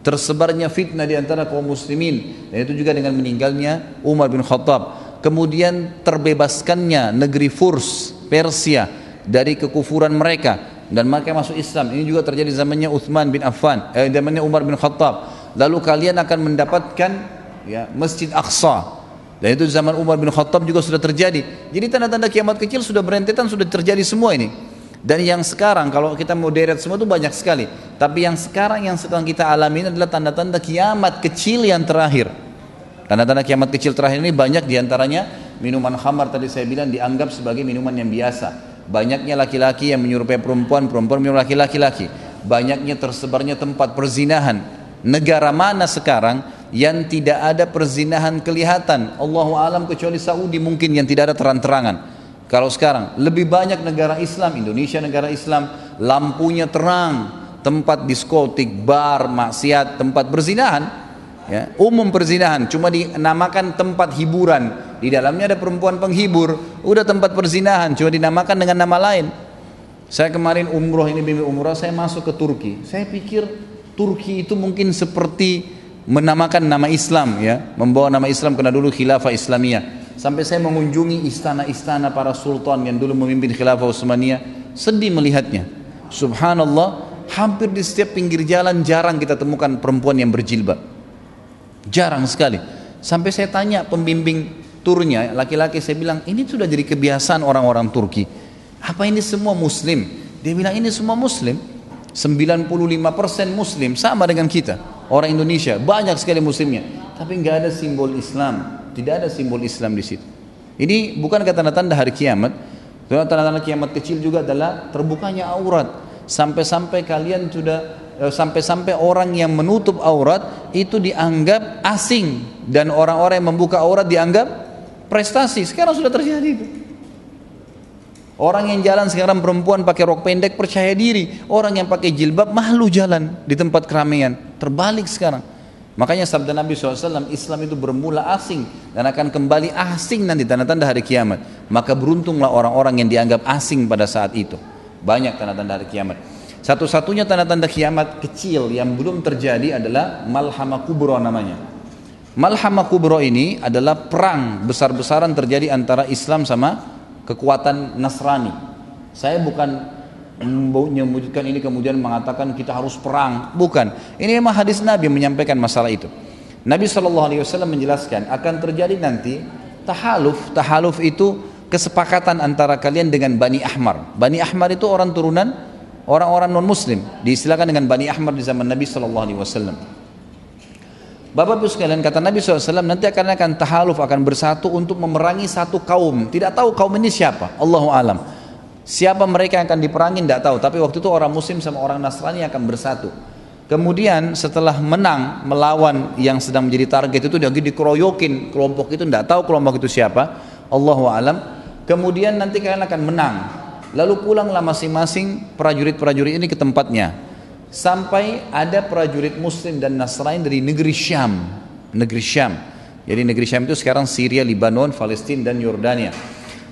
tersebarnya fitnah di antara kaum muslimin. Dan itu juga dengan meninggalnya Umar bin Khattab. Kemudian terbebaskannya negeri Furs Persia dari kekufuran mereka. Dan mereka masuk Islam. Ini juga terjadi zamannya Uthman bin Affan eh, zamannya Umar bin Khattab. Lalu kalian akan mendapatkan ya Masjid Aqsa. Dan itu zaman Umar bin Khattab juga sudah terjadi. Jadi tanda-tanda kiamat kecil sudah berentetan, sudah terjadi semua ini. Dan yang sekarang kalau kita mau deret semua itu banyak sekali. Tapi yang sekarang yang sedang kita alami ini adalah tanda-tanda kiamat kecil yang terakhir. Tanda-tanda kiamat kecil terakhir ini banyak di antaranya minuman khamar tadi saya bilang dianggap sebagai minuman yang biasa. Banyaknya laki-laki yang menyerupai perempuan, perempuan menyerupai laki-laki. Banyaknya tersebarnya tempat perzinahan. Negara mana sekarang yang tidak ada perzinahan kelihatan. Allahu alam kecuali Saudi mungkin yang tidak ada terang-terangan. Kalau sekarang lebih banyak negara Islam, Indonesia negara Islam, lampunya terang, tempat diskotik, bar, maksiat, tempat perzinahan, ya, umum perzinahan, cuma dinamakan tempat hiburan. Di dalamnya ada perempuan penghibur, udah tempat perzinahan, cuma dinamakan dengan nama lain. Saya kemarin umroh ini bimbing umroh, saya masuk ke Turki. Saya pikir Turki itu mungkin seperti menamakan nama Islam ya, membawa nama Islam karena dulu khilafah Islamiyah. Sampai saya mengunjungi istana-istana para sultan yang dulu memimpin khilafah Utsmaniyah, sedih melihatnya. Subhanallah, hampir di setiap pinggir jalan jarang kita temukan perempuan yang berjilbab. Jarang sekali. Sampai saya tanya pembimbing turnya, laki-laki saya bilang, ini sudah jadi kebiasaan orang-orang Turki. Apa ini semua muslim? Dia bilang ini semua muslim. 95% muslim sama dengan kita orang Indonesia banyak sekali muslimnya tapi nggak ada simbol Islam tidak ada simbol Islam di situ ini bukan tanda-tanda hari kiamat tanda-tanda kiamat kecil juga adalah terbukanya aurat sampai-sampai kalian sudah eh, sampai-sampai orang yang menutup aurat itu dianggap asing dan orang-orang yang membuka aurat dianggap prestasi sekarang sudah terjadi itu Orang yang jalan sekarang perempuan pakai rok pendek percaya diri. Orang yang pakai jilbab malu jalan di tempat keramaian. Terbalik sekarang. Makanya sabda Nabi SAW, Islam itu bermula asing dan akan kembali asing nanti tanda-tanda hari kiamat. Maka beruntunglah orang-orang yang dianggap asing pada saat itu. Banyak tanda-tanda hari kiamat. Satu-satunya tanda-tanda kiamat kecil yang belum terjadi adalah Malhama Kubro namanya. Malhama Kubro ini adalah perang besar-besaran terjadi antara Islam sama kekuatan Nasrani. Saya bukan menyebutkan ini kemudian mengatakan kita harus perang, bukan. Ini memang hadis Nabi menyampaikan masalah itu. Nabi SAW menjelaskan akan terjadi nanti tahaluf. Tahaluf itu kesepakatan antara kalian dengan Bani Ahmar. Bani Ahmar itu orang turunan orang-orang non Muslim. Diistilahkan dengan Bani Ahmar di zaman Nabi SAW. Bapak Ibu sekalian kata Nabi SAW nanti akan akan tahaluf akan bersatu untuk memerangi satu kaum. Tidak tahu kaum ini siapa. Allahu alam. Siapa mereka yang akan diperangi tidak tahu. Tapi waktu itu orang Muslim sama orang Nasrani akan bersatu. Kemudian setelah menang melawan yang sedang menjadi target itu dia dikeroyokin kelompok itu tidak tahu kelompok itu siapa. Allahu alam. Kemudian nanti kalian akan menang. Lalu pulanglah masing-masing prajurit-prajurit ini ke tempatnya sampai ada prajurit muslim dan Nasrani dari negeri Syam negeri Syam jadi negeri Syam itu sekarang Syria, Lebanon, Palestina dan Yordania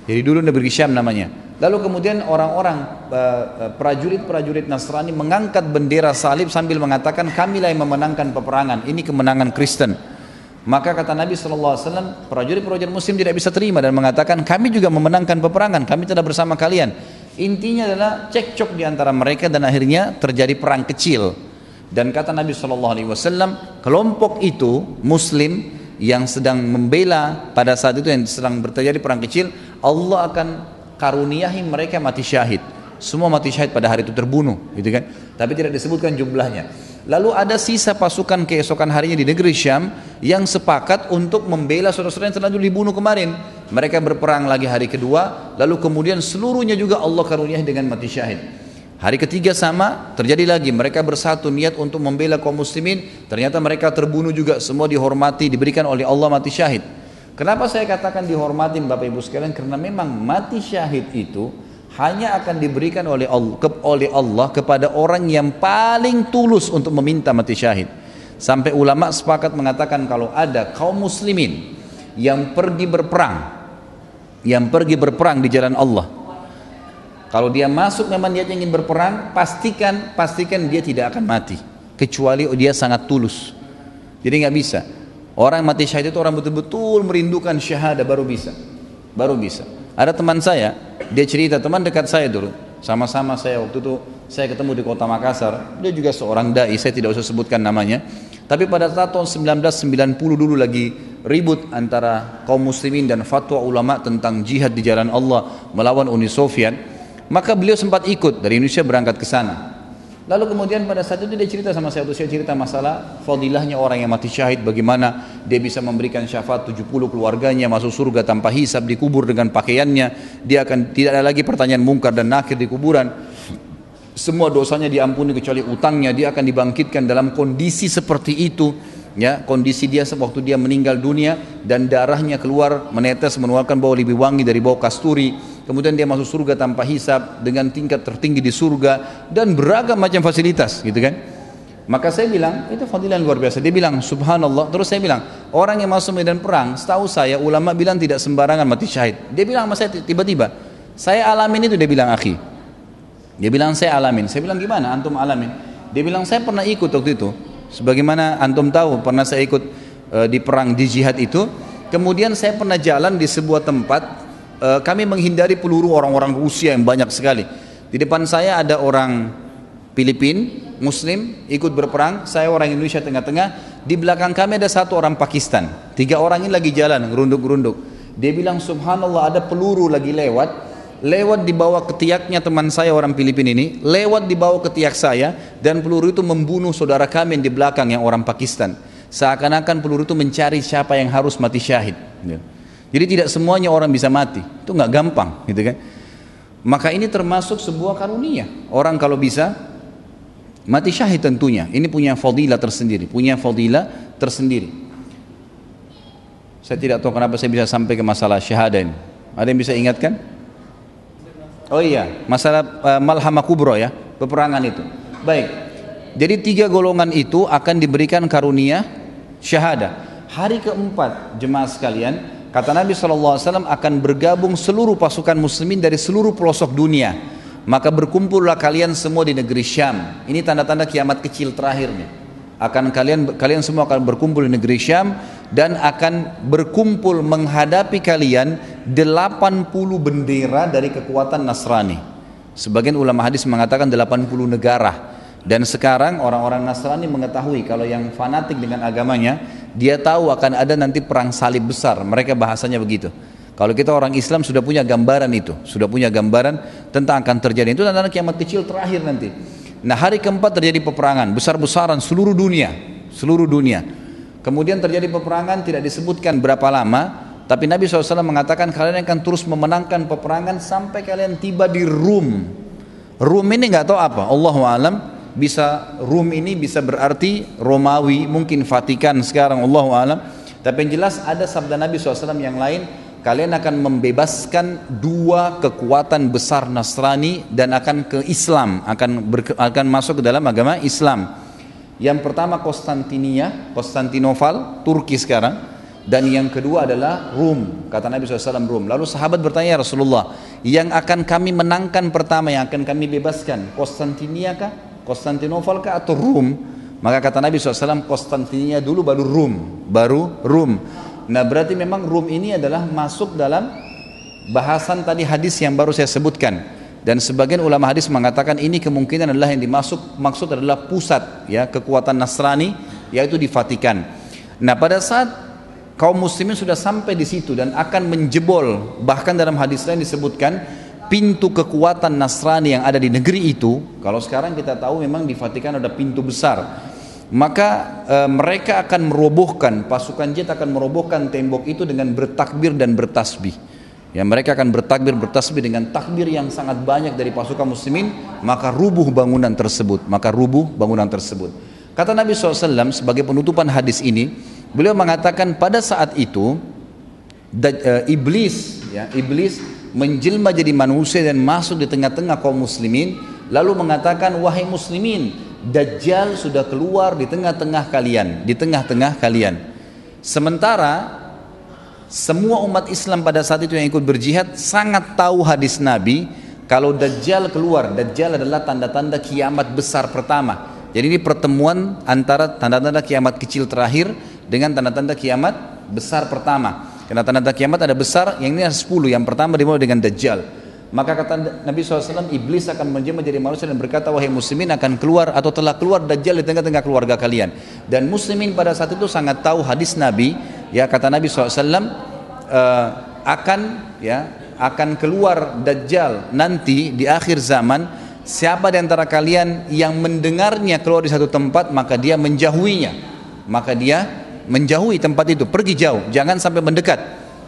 jadi dulu negeri Syam namanya lalu kemudian orang-orang eh, eh, prajurit-prajurit Nasrani mengangkat bendera salib sambil mengatakan kamilah yang memenangkan peperangan. Ini kemenangan Kristen. Maka kata Nabi SAW prajurit-prajurit muslim tidak bisa terima dan mengatakan kami juga memenangkan peperangan. Kami tidak bersama kalian Intinya adalah cekcok di antara mereka dan akhirnya terjadi perang kecil. Dan kata Nabi SAW, kelompok itu Muslim yang sedang membela pada saat itu yang sedang terjadi perang kecil, Allah akan karuniahi mereka mati syahid. Semua mati syahid pada hari itu terbunuh, gitu kan? Tapi tidak disebutkan jumlahnya. Lalu ada sisa pasukan keesokan harinya di negeri Syam yang sepakat untuk membela saudara-saudara yang terlanjur dibunuh kemarin. Mereka berperang lagi hari kedua, lalu kemudian seluruhnya juga Allah karuniai dengan mati syahid. Hari ketiga sama, terjadi lagi. Mereka bersatu niat untuk membela kaum muslimin. Ternyata mereka terbunuh juga, semua dihormati, diberikan oleh Allah mati syahid. Kenapa saya katakan dihormati Bapak Ibu sekalian? Karena memang mati syahid itu hanya akan diberikan oleh Allah, oleh Allah kepada orang yang paling tulus untuk meminta mati syahid. Sampai ulama sepakat mengatakan kalau ada kaum muslimin yang pergi berperang, yang pergi berperang di jalan Allah. Kalau dia masuk memang dia ingin berperang, pastikan pastikan dia tidak akan mati kecuali dia sangat tulus. Jadi nggak bisa. Orang mati syahid itu orang betul-betul merindukan syahadah baru bisa. Baru bisa. Ada teman saya, dia cerita teman dekat saya dulu, sama-sama saya waktu itu saya ketemu di kota Makassar. Dia juga seorang dai, saya tidak usah sebutkan namanya. Tapi pada saat tahun 1990 dulu lagi ribut antara kaum muslimin dan fatwa ulama tentang jihad di jalan Allah melawan Uni Soviet, maka beliau sempat ikut dari Indonesia berangkat ke sana. Lalu kemudian pada saat itu dia cerita sama saya, saya cerita masalah fadilahnya orang yang mati syahid, bagaimana dia bisa memberikan syafaat 70 keluarganya masuk surga tanpa hisab dikubur dengan pakaiannya, dia akan tidak ada lagi pertanyaan mungkar dan nakir di kuburan. Semua dosanya diampuni kecuali utangnya, dia akan dibangkitkan dalam kondisi seperti itu ya. Kondisi dia waktu dia meninggal dunia dan darahnya keluar menetes mengeluarkan bau lebih wangi dari bau kasturi kemudian dia masuk surga tanpa hisap dengan tingkat tertinggi di surga dan beragam macam fasilitas gitu kan? Maka saya bilang itu fadilah luar biasa. Dia bilang subhanallah. Terus saya bilang orang yang masuk medan perang setahu saya ulama bilang tidak sembarangan mati syahid. Dia bilang sama saya tiba-tiba saya alamin itu dia bilang akhi. Dia bilang saya alamin. Saya bilang gimana antum alamin? Dia bilang saya pernah ikut waktu itu. Sebagaimana antum tahu pernah saya ikut e, di perang di jihad itu, kemudian saya pernah jalan di sebuah tempat e, kami menghindari peluru orang-orang Rusia yang banyak sekali. Di depan saya ada orang Filipin, Muslim ikut berperang, saya orang Indonesia tengah-tengah, di belakang kami ada satu orang Pakistan. Tiga orang ini lagi jalan, gerunduk-gerunduk. Dia bilang subhanallah ada peluru lagi lewat, lewat di bawah ketiaknya teman saya orang Filipina ini, lewat di bawah ketiak saya dan peluru itu membunuh saudara kami yang di belakang yang orang Pakistan. Seakan-akan peluru itu mencari siapa yang harus mati syahid. Ya. Jadi tidak semuanya orang bisa mati, itu nggak gampang, gitu kan? Maka ini termasuk sebuah karunia. Orang kalau bisa mati syahid tentunya. Ini punya fadilah tersendiri, punya fadilah tersendiri. Saya tidak tahu kenapa saya bisa sampai ke masalah syahadah ini. Ada yang bisa ingatkan? Oh iya, masalah uh, malhama kubro ya, peperangan itu. Baik. Jadi tiga golongan itu akan diberikan karunia syahadah. Hari keempat jemaah sekalian, kata Nabi SAW akan bergabung seluruh pasukan muslimin dari seluruh pelosok dunia. Maka berkumpullah kalian semua di negeri Syam. Ini tanda-tanda kiamat kecil terakhirnya akan kalian kalian semua akan berkumpul di negeri Syam dan akan berkumpul menghadapi kalian 80 bendera dari kekuatan Nasrani. Sebagian ulama hadis mengatakan 80 negara. Dan sekarang orang-orang Nasrani mengetahui kalau yang fanatik dengan agamanya, dia tahu akan ada nanti perang salib besar. Mereka bahasanya begitu. Kalau kita orang Islam sudah punya gambaran itu, sudah punya gambaran tentang akan terjadi itu tanda kiamat kecil terakhir nanti. Nah hari keempat terjadi peperangan besar-besaran seluruh dunia, seluruh dunia. Kemudian terjadi peperangan tidak disebutkan berapa lama, tapi Nabi SAW mengatakan kalian akan terus memenangkan peperangan sampai kalian tiba di Rum. Rum ini nggak tahu apa, Allah alam bisa Rum ini bisa berarti Romawi, mungkin Vatikan sekarang Allah alam. Tapi yang jelas ada sabda Nabi SAW yang lain, kalian akan membebaskan dua kekuatan besar Nasrani dan akan ke Islam, akan ber, akan masuk ke dalam agama Islam. Yang pertama Konstantinia, Konstantinopel, Turki sekarang. Dan yang kedua adalah Rum, kata Nabi SAW Rum. Lalu sahabat bertanya ya Rasulullah, yang akan kami menangkan pertama, yang akan kami bebaskan, Konstantinia kah, Konstantinopel kah atau Rum? Maka kata Nabi SAW, Konstantinia dulu baru Rum, baru Rum. Nah berarti memang Rum ini adalah masuk dalam bahasan tadi hadis yang baru saya sebutkan dan sebagian ulama hadis mengatakan ini kemungkinan adalah yang dimasuk maksud adalah pusat ya kekuatan Nasrani yaitu di Vatikan. Nah, pada saat kaum muslimin sudah sampai di situ dan akan menjebol bahkan dalam hadis lain disebutkan pintu kekuatan Nasrani yang ada di negeri itu kalau sekarang kita tahu memang di Vatikan ada pintu besar maka e, mereka akan merobohkan pasukan jet akan merobohkan tembok itu dengan bertakbir dan bertasbih Ya mereka akan bertakbir bertasbih dengan takbir yang sangat banyak dari pasukan muslimin, maka rubuh bangunan tersebut, maka rubuh bangunan tersebut. Kata Nabi SAW sebagai penutupan hadis ini, beliau mengatakan pada saat itu e, iblis, ya iblis menjelma jadi manusia dan masuk di tengah-tengah kaum muslimin, lalu mengatakan wahai muslimin, Dajjal sudah keluar di tengah-tengah kalian, di tengah-tengah kalian. Sementara semua umat Islam pada saat itu yang ikut berjihad sangat tahu hadis Nabi kalau Dajjal keluar. Dajjal adalah tanda-tanda kiamat besar pertama. Jadi ini pertemuan antara tanda-tanda kiamat kecil terakhir dengan tanda-tanda kiamat besar pertama. Karena tanda-tanda kiamat ada besar, yang ini ada 10. Yang pertama dimulai dengan Dajjal. Maka kata Nabi SAW, iblis akan menjadi manusia dan berkata, wahai muslimin akan keluar atau telah keluar Dajjal di tengah-tengah keluarga kalian. Dan muslimin pada saat itu sangat tahu hadis Nabi ya kata Nabi SAW uh, eh, akan ya akan keluar Dajjal nanti di akhir zaman siapa di antara kalian yang mendengarnya keluar di satu tempat maka dia menjauhinya maka dia menjauhi tempat itu. Pergi jauh jangan sampai mendekat.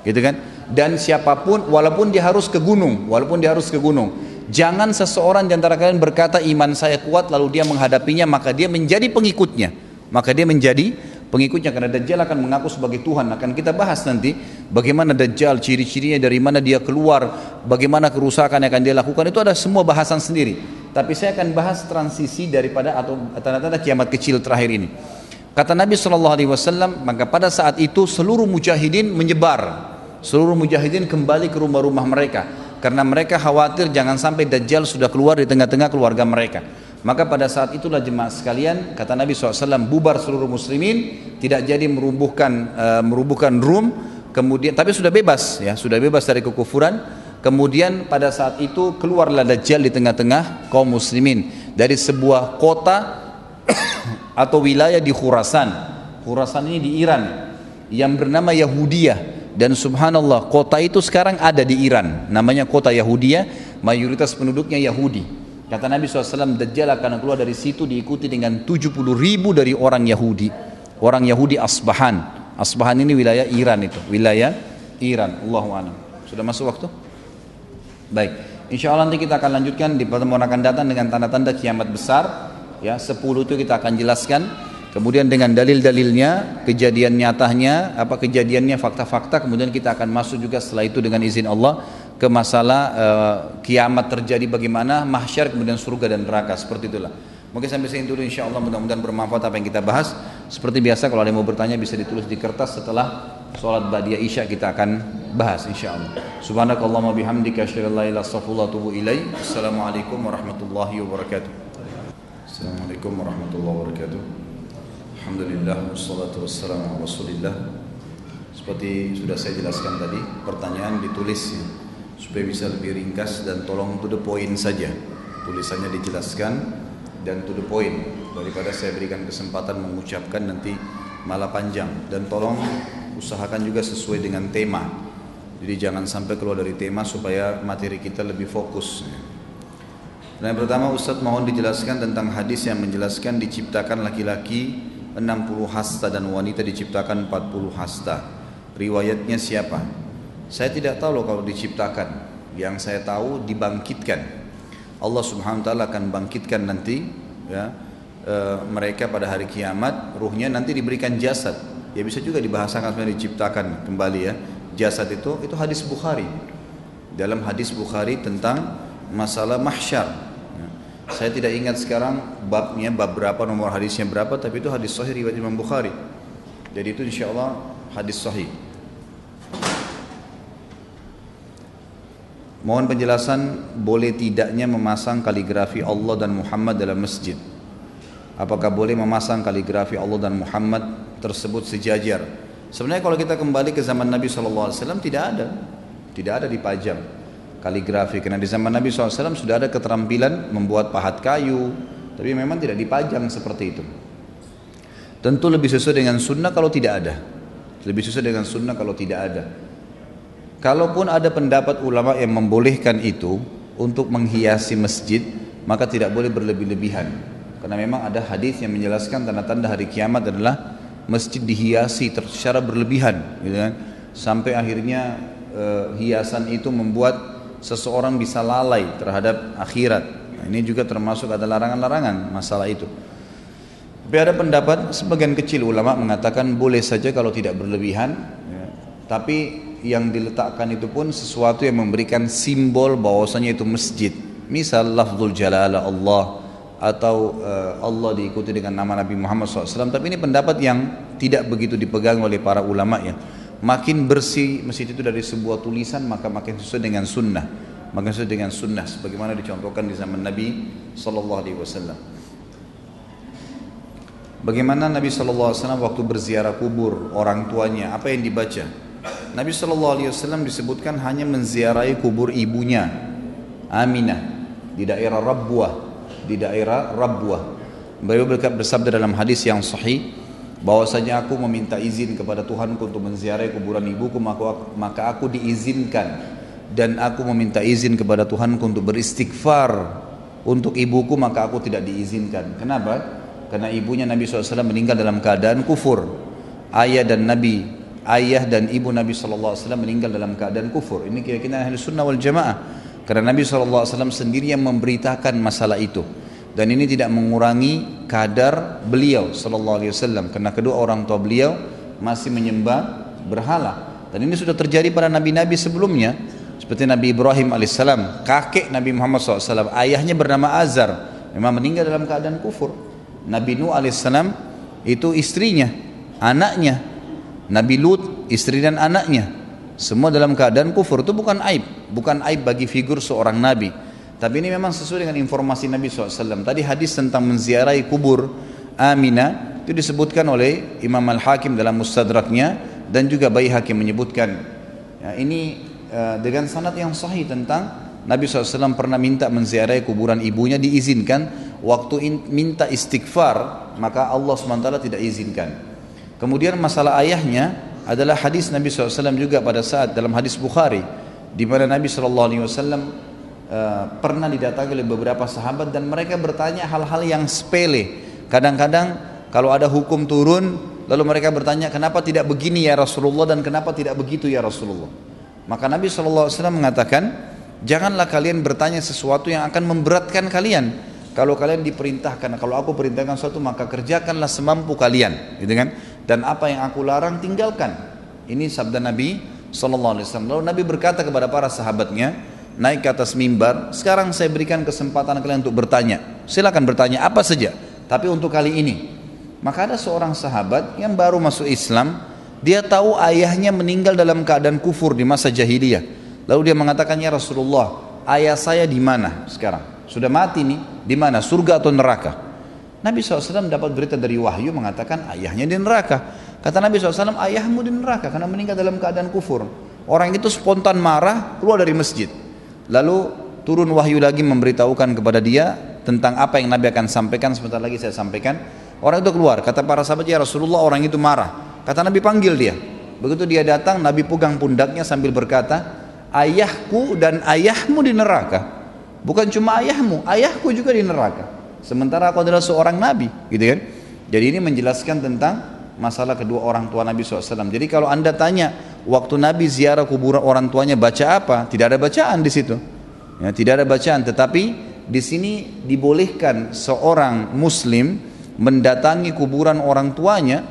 Gitu kan? Dan siapa pun walaupun dia harus ke gunung walaupun dia harus ke gunung jangan seseorang di antara kalian berkata iman saya kuat lalu dia menghadapinya maka dia menjadi pengikutnya. Maka dia menjadi pengikutnya karena Dajjal akan mengaku sebagai Tuhan. Akan kita bahas nanti bagaimana Dajjal ciri-cirinya dari mana dia keluar bagaimana kerusakan yang akan dia lakukan. Itu ada semua bahasan sendiri. Tapi saya akan bahas transisi daripada atau tanda-tanda kiamat kecil terakhir ini kata Nabi SAW maka pada saat itu seluruh mujahidin menyebar. Seluruh mujahidin kembali ke rumah-rumah mereka. Karena mereka khawatir jangan sampai Dajjal sudah keluar di tengah-tengah keluarga mereka. Maka pada saat itulah jemaah sekalian, kata Nabi SAW, bubar seluruh muslimin, tidak jadi merubuhkan uh, merubuhkan Rum, kemudian tapi sudah bebas ya, sudah bebas dari kekufuran. Kemudian pada saat itu keluarlah Dajjal di tengah-tengah kaum muslimin dari sebuah kota atau wilayah di Khurasan. Khurasan ini di Iran yang bernama Yahudiyah dan subhanallah kota itu sekarang ada di Iran namanya kota Yahudiyah mayoritas penduduknya Yahudi Kata Nabi SAW, Dajjal akan keluar dari situ diikuti dengan 70 ribu dari orang Yahudi. Orang Yahudi Asbahan. Asbahan ini wilayah Iran itu. Wilayah Iran. Allahu a'lam. Sudah masuk waktu? Baik. Insya Allah nanti kita akan lanjutkan di pertemuan akan datang dengan tanda-tanda kiamat besar. Ya, 10 itu kita akan jelaskan. Kemudian dengan dalil-dalilnya, kejadian nyatanya, apa kejadiannya, fakta-fakta. Kemudian kita akan masuk juga setelah itu dengan izin Allah ke masalah uh, kiamat terjadi bagaimana, mahsyar kemudian surga dan neraka seperti itulah. Mungkin sampai sini dulu insya Allah mudah-mudahan bermanfaat apa yang kita bahas. Seperti biasa kalau ada yang mau bertanya bisa ditulis di kertas setelah sholat badiah isya kita akan bahas insya Allah. Subhanakallahumma bihamdika asyhadu an la ilaha illa Assalamualaikum warahmatullahi wabarakatuh. Assalamualaikum warahmatullahi wabarakatuh. Alhamdulillah wassalatu wassalamu ala. Seperti sudah saya jelaskan tadi, pertanyaan ditulis ya supaya bisa lebih ringkas dan tolong to the point saja. Tulisannya dijelaskan dan to the point. Daripada saya berikan kesempatan mengucapkan nanti malah panjang. Dan tolong usahakan juga sesuai dengan tema. Jadi jangan sampai keluar dari tema supaya materi kita lebih fokus dan yang pertama Ustadz mohon dijelaskan tentang hadis yang menjelaskan diciptakan laki-laki 60 hasta dan wanita diciptakan 40 hasta. Riwayatnya siapa? Saya tidak tahu loh kalau diciptakan. Yang saya tahu dibangkitkan. Allah Subhanahu wa taala akan bangkitkan nanti ya e, mereka pada hari kiamat ruhnya nanti diberikan jasad. Ya bisa juga dibahasakan sebenarnya diciptakan kembali ya. Jasad itu itu hadis Bukhari. Dalam hadis Bukhari tentang masalah mahsyar. Ya. Saya tidak ingat sekarang babnya bab berapa nomor hadisnya berapa tapi itu hadis sahih riwayat Imam Bukhari. Jadi itu insya Allah hadis sahih. Mohon penjelasan boleh tidaknya memasang kaligrafi Allah dan Muhammad dalam masjid. Apakah boleh memasang kaligrafi Allah dan Muhammad tersebut sejajar? Sebenarnya kalau kita kembali ke zaman Nabi SAW tidak ada, tidak ada dipajang kaligrafi. Karena di zaman Nabi SAW sudah ada keterampilan membuat pahat kayu, tapi memang tidak dipajang seperti itu. Tentu lebih sesuai dengan sunnah kalau tidak ada. Lebih sesuai dengan sunnah kalau tidak ada. Kalaupun ada pendapat ulama yang membolehkan itu untuk menghiasi masjid, maka tidak boleh berlebih-lebihan. Karena memang ada hadis yang menjelaskan tanda-tanda hari kiamat adalah masjid dihiasi secara berlebihan, gitu kan? Sampai akhirnya e, hiasan itu membuat seseorang bisa lalai terhadap akhirat. Nah, ini juga termasuk ada larangan-larangan masalah itu. Tapi ada pendapat sebagian kecil ulama mengatakan boleh saja kalau tidak berlebihan, ya. tapi yang diletakkan itu pun sesuatu yang memberikan simbol bahwasanya itu masjid. Misal lafzul jalala Allah atau uh, Allah diikuti dengan nama Nabi Muhammad SAW. Tapi ini pendapat yang tidak begitu dipegang oleh para ulama ya. Makin bersih masjid itu dari sebuah tulisan maka makin sesuai dengan sunnah. Makin sesuai dengan sunnah sebagaimana dicontohkan di zaman Nabi Sallallahu Alaihi Wasallam. Bagaimana Nabi Sallallahu Alaihi Wasallam waktu berziarah kubur orang tuanya apa yang dibaca? Nabi Shallallahu Alaihi Wasallam disebutkan hanya menziarahi kubur ibunya Aminah di daerah Rabwah di daerah Rabwah beliau bersabda dalam hadis yang sahih bahwasanya aku meminta izin kepada Tuhanku untuk menziarahi kuburan ibuku maka, maka aku diizinkan dan aku meminta izin kepada Tuhanku untuk beristighfar untuk ibuku maka aku tidak diizinkan kenapa? karena ibunya Nabi SAW meninggal dalam keadaan kufur ayah dan Nabi ayah dan ibu Nabi SAW meninggal dalam keadaan kufur. Ini keyakinan ahli sunnah wal jamaah. Karena Nabi SAW sendiri yang memberitakan masalah itu. Dan ini tidak mengurangi kadar beliau SAW. Karena kedua orang tua beliau masih menyembah berhala. Dan ini sudah terjadi pada nabi-nabi sebelumnya. Seperti Nabi Ibrahim alaihissalam, kakek Nabi Muhammad SAW, ayahnya bernama Azar, memang meninggal dalam keadaan kufur. Nabi Nuh alaihissalam itu istrinya, anaknya Nabi Lut, istri dan anaknya. Semua dalam keadaan kufur. Itu bukan aib. Bukan aib bagi figur seorang Nabi. Tapi ini memang sesuai dengan informasi Nabi SAW. Tadi hadis tentang menziarahi kubur Aminah itu disebutkan oleh Imam Al-Hakim dalam Mustadraknya dan juga Bayi Hakim menyebutkan. Ya, ini uh, dengan sanad yang sahih tentang Nabi SAW pernah minta menziarahi kuburan ibunya diizinkan waktu in, minta istighfar maka Allah SWT tidak izinkan Kemudian masalah ayahnya adalah hadis Nabi SAW juga pada saat dalam hadis Bukhari di mana Nabi SAW uh, pernah didatangi oleh beberapa sahabat dan mereka bertanya hal-hal yang sepele. Kadang-kadang kalau ada hukum turun lalu mereka bertanya kenapa tidak begini ya Rasulullah dan kenapa tidak begitu ya Rasulullah. Maka Nabi SAW mengatakan janganlah kalian bertanya sesuatu yang akan memberatkan kalian. Kalau kalian diperintahkan, kalau aku perintahkan sesuatu maka kerjakanlah semampu kalian, gitu kan? dan apa yang aku larang tinggalkan. Ini sabda Nabi Wasallam. Lalu Nabi berkata kepada para sahabatnya, naik ke atas mimbar. Sekarang saya berikan kesempatan kalian untuk bertanya. Silakan bertanya apa saja. Tapi untuk kali ini, maka ada seorang sahabat yang baru masuk Islam. Dia tahu ayahnya meninggal dalam keadaan kufur di masa jahiliyah. Lalu dia mengatakan ya Rasulullah, ayah saya di mana sekarang? Sudah mati nih, di mana? Surga atau neraka? Nabi SAW dapat berita dari wahyu mengatakan ayahnya di neraka. Kata Nabi SAW, ayahmu di neraka karena meninggal dalam keadaan kufur. Orang itu spontan marah, keluar dari masjid. Lalu turun wahyu lagi memberitahukan kepada dia tentang apa yang Nabi akan sampaikan. Sebentar lagi saya sampaikan. Orang itu keluar, kata para sahabat, ya Rasulullah orang itu marah. Kata Nabi panggil dia. Begitu dia datang, Nabi pegang pundaknya sambil berkata, ayahku dan ayahmu di neraka. Bukan cuma ayahmu, ayahku juga di neraka. Sementara aku adalah seorang nabi, gitu kan? Jadi ini menjelaskan tentang masalah kedua orang tua Nabi SAW. Jadi kalau anda tanya waktu Nabi ziarah kuburan orang tuanya baca apa? Tidak ada bacaan di situ. Ya, tidak ada bacaan. Tetapi di sini dibolehkan seorang Muslim mendatangi kuburan orang tuanya.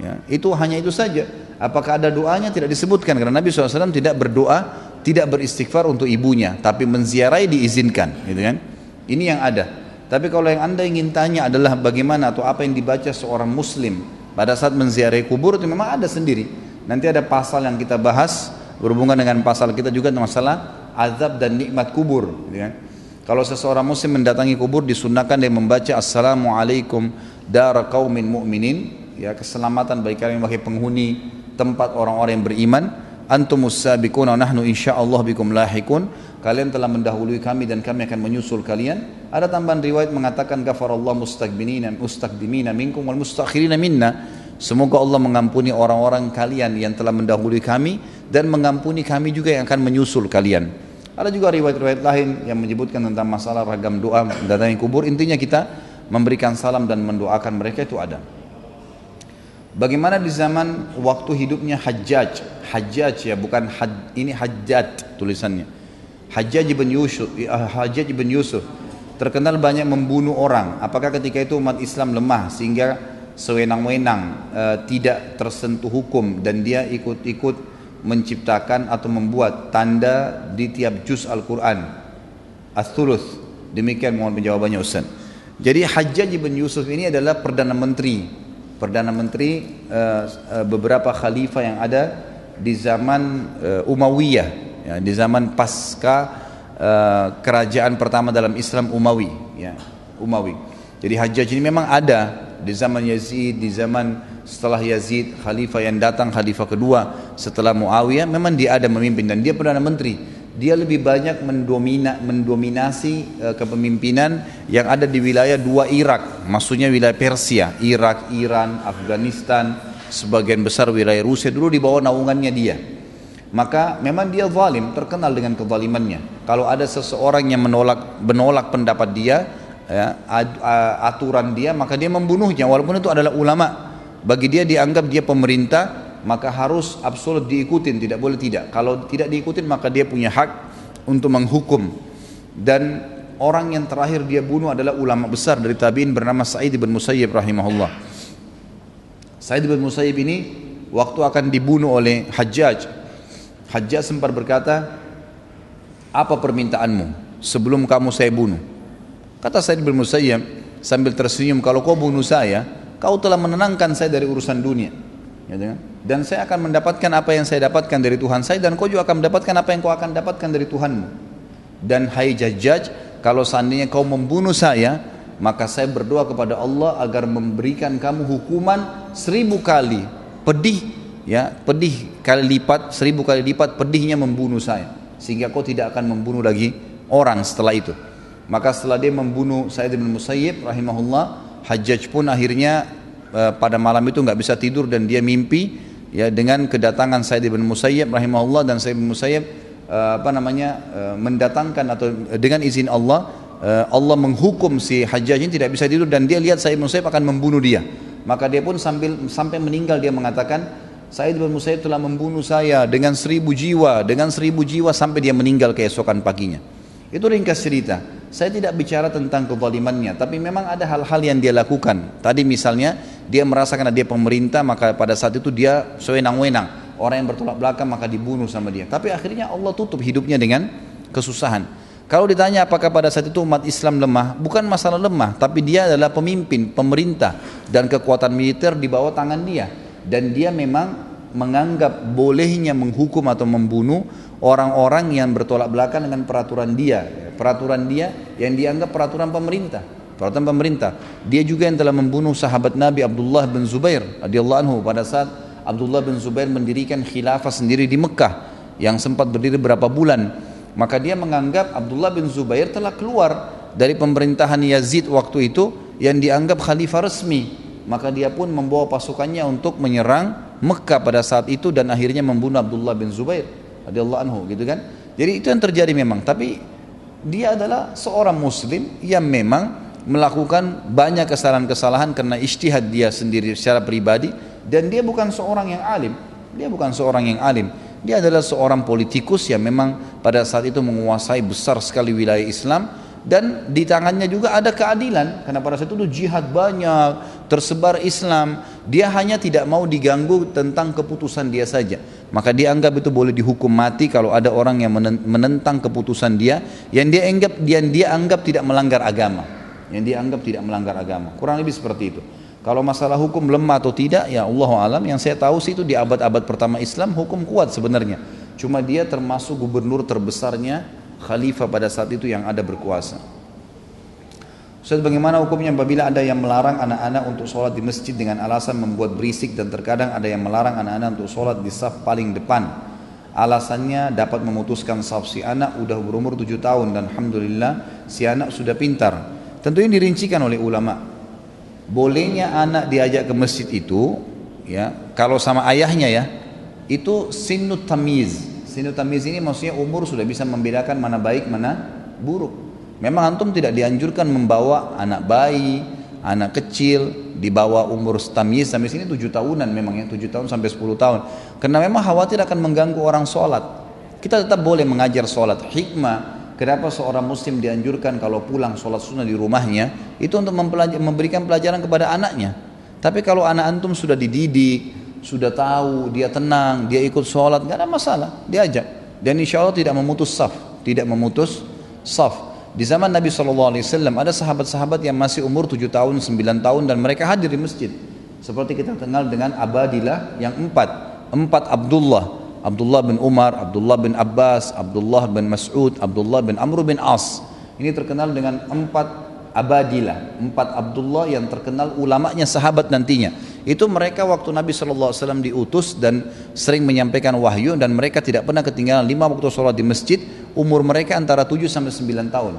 Ya, itu hanya itu saja. Apakah ada doanya tidak disebutkan karena Nabi SAW tidak berdoa, tidak beristighfar untuk ibunya, tapi menziarahi diizinkan, gitu kan? Ini yang ada. Tapi kalau yang anda ingin tanya adalah bagaimana atau apa yang dibaca seorang Muslim pada saat menziarahi kubur itu memang ada sendiri. Nanti ada pasal yang kita bahas berhubungan dengan pasal kita juga masalah azab dan nikmat kubur, kan? Kalau seseorang muslim mendatangi kubur disunahkan dia membaca Assalamualaikum dara qaumin mu'minin. Ya keselamatan bagi kalian bagi penghuni tempat orang-orang yang beriman. Antumus sabiquna nahnu insyaallah bikum lahikun. Kalian telah mendahului kami dan kami akan menyusul kalian. Ada tambahan riwayat mengatakan ghafarallahu mustakbinina mustakdimina minkum wal mustakhirina minna semoga Allah mengampuni orang-orang kalian yang telah mendahului kami dan mengampuni kami juga yang akan menyusul kalian ada juga riwayat-riwayat lain yang menyebutkan tentang masalah ragam doa mendatangi kubur intinya kita memberikan salam dan mendoakan mereka itu ada Bagaimana di zaman waktu hidupnya Hajjaj? Hajjaj ya, bukan had, ini Hajjat tulisannya. Hajjaj ibn Yusuf, Hajjaj ibn Yusuf terkenal banyak membunuh orang. Apakah ketika itu umat Islam lemah sehingga sewenang-wenang e, tidak tersentuh hukum dan dia ikut-ikut menciptakan atau membuat tanda di tiap juz Al-Quran. As-Thuluth. Demikian mohon penjawabannya Ustaz. Jadi Hajjaj ibn Yusuf ini adalah Perdana Menteri Perdana Menteri uh, uh, beberapa khalifah yang ada di zaman uh, Umayyah, ya, di zaman pasca uh, kerajaan pertama dalam Islam Umawi, ya, Umawi. Jadi Hajjaj ini memang ada di zaman Yazid, di zaman setelah Yazid, khalifah yang datang, khalifah kedua setelah Muawiyah, memang dia ada memimpin dan dia perdana menteri dia lebih banyak mendomina, mendominasi uh, kepemimpinan yang ada di wilayah dua Irak, maksudnya wilayah Persia, Irak, Iran, Afghanistan, sebagian besar wilayah Rusia dulu di bawah naungannya dia. Maka memang dia zalim, terkenal dengan kezalimannya. Kalau ada seseorang yang menolak menolak pendapat dia, ya, aturan dia, maka dia membunuhnya walaupun itu adalah ulama. Bagi dia dianggap dia pemerintah, maka harus absolut diikutin, tidak boleh tidak. Kalau tidak diikutin maka dia punya hak untuk menghukum. Dan orang yang terakhir dia bunuh adalah ulama besar dari tabi'in bernama Sa'id bin Musayyib rahimahullah. Sa'id bin Musayyib ini waktu akan dibunuh oleh Hajjaj, Hajjaj sempat berkata, apa permintaanmu sebelum kamu saya bunuh? Kata Sa'id bin Musayyib sambil tersenyum, kalau kau bunuh saya, kau telah menenangkan saya dari urusan dunia. Kan? Dan saya akan mendapatkan apa yang saya dapatkan dari Tuhan saya dan kau juga akan mendapatkan apa yang kau akan dapatkan dari Tuhanmu. Dan hai Jajjaj, kalau seandainya kau membunuh saya, maka saya berdoa kepada Allah agar memberikan kamu hukuman seribu kali pedih ya pedih kali lipat seribu kali lipat pedihnya membunuh saya sehingga kau tidak akan membunuh lagi orang setelah itu maka setelah dia membunuh Said bin Musayyib rahimahullah Hajjaj pun akhirnya Eh, pada malam itu nggak bisa tidur dan dia mimpi ya dengan kedatangan Said bin Musayyib rahimahullah dan Said bin Musayyib uh, apa namanya uh, mendatangkan atau dengan izin Allah Allah menghukum si Hajjaj ini tidak bisa tidur dan dia lihat Said bin Musayyib akan membunuh dia. Maka dia pun sambil sampai meninggal dia mengatakan Said bin Musayyib telah membunuh saya dengan seribu jiwa dengan seribu jiwa sampai dia meninggal keesokan paginya. Itu ringkas cerita saya tidak bicara tentang kezalimannya tapi memang ada hal-hal yang dia lakukan. Tadi misalnya dia merasakan dia pemerintah maka pada saat itu dia sewenang-wenang. Orang yang bertolak belakang maka dibunuh sama dia. Tapi akhirnya Allah tutup hidupnya dengan kesusahan. Kalau ditanya apakah pada saat itu umat Islam lemah bukan masalah lemah tapi dia adalah pemimpin pemerintah dan kekuatan militer di bawah tangan dia. Dan dia memang menganggap bolehnya menghukum atau membunuh orang-orang yang bertolak belakang dengan peraturan dia peraturan dia yang dianggap peraturan pemerintah peraturan pemerintah. Dia juga yang telah membunuh sahabat Nabi Abdullah bin Zubair radhiyallahu anhu pada saat Abdullah bin Zubair mendirikan khilafah sendiri di Mekah yang sempat berdiri berapa bulan. Maka dia menganggap Abdullah bin Zubair telah keluar dari pemerintahan Yazid waktu itu yang dianggap khalifah resmi. Maka dia pun membawa pasukannya untuk menyerang Mekah pada saat itu dan akhirnya membunuh Abdullah bin Zubair radhiyallahu anhu gitu kan. Jadi itu yang terjadi memang, tapi dia adalah seorang muslim yang memang melakukan banyak kesalahan-kesalahan karena istihad dia sendiri secara pribadi. Dan dia bukan seorang yang alim. Dia bukan seorang yang alim. Dia adalah seorang politikus yang memang pada saat itu menguasai besar sekali wilayah Islam. Dan di tangannya juga ada keadilan. Karena pada saat itu jihad banyak tersebar Islam. Dia hanya tidak mau diganggu tentang keputusan dia saja maka dia anggap itu boleh dihukum mati kalau ada orang yang menentang keputusan dia yang dia anggap yang dia anggap tidak melanggar agama. Yang dia anggap tidak melanggar agama. Kurang lebih seperti itu. Kalau masalah hukum lemah atau tidak ya Allah alam. Yang saya tahu sih itu di abad-abad pertama Islam hukum kuat sebenarnya. Cuma dia termasuk gubernur terbesarnya khalifah pada saat itu yang ada berkuasa. Ustaz bagaimana hukumnya apabila ada yang melarang anak-anak untuk sholat di masjid dengan alasan membuat berisik dan terkadang ada yang melarang anak-anak untuk sholat di saf paling depan. Alasannya dapat memutuskan saf si anak udah berumur 7 tahun dan Alhamdulillah si anak sudah pintar. Tentu ini dirincikan oleh ulama. Bolehnya anak diajak ke masjid itu ya kalau sama ayahnya ya itu sinut tamiz Sinu tamiz ini maksudnya umur sudah bisa membedakan mana baik mana buruk. Memang antum tidak dianjurkan membawa anak bayi, anak kecil di bawah umur tamiz sampai sini tujuh tahunan memang ya tujuh tahun sampai sepuluh tahun. Karena memang khawatir akan mengganggu orang sholat. Kita tetap boleh mengajar sholat. Hikmah Kenapa seorang muslim dianjurkan kalau pulang sholat sunnah di rumahnya itu untuk memberikan pelajaran kepada anaknya. Tapi kalau anak antum sudah dididik, sudah tahu, dia tenang, dia ikut sholat, nggak ada masalah, diajak. Dan insya Allah tidak memutus saf, tidak memutus saf. Di zaman Nabi SAW ada sahabat-sahabat yang masih umur 7 tahun, 9 tahun dan mereka hadir di masjid. Seperti kita kenal dengan Abadilah yang empat. Empat Abdullah. Abdullah bin Umar, Abdullah bin Abbas, Abdullah bin Mas'ud, Abdullah bin Amr bin As. Ini terkenal dengan empat Abadilah, empat Abdullah yang terkenal ulamanya sahabat nantinya. Itu mereka waktu Nabi SAW diutus dan sering menyampaikan wahyu dan mereka tidak pernah ketinggalan lima waktu sholat di masjid. Umur mereka antara 7 sampai 9 tahun.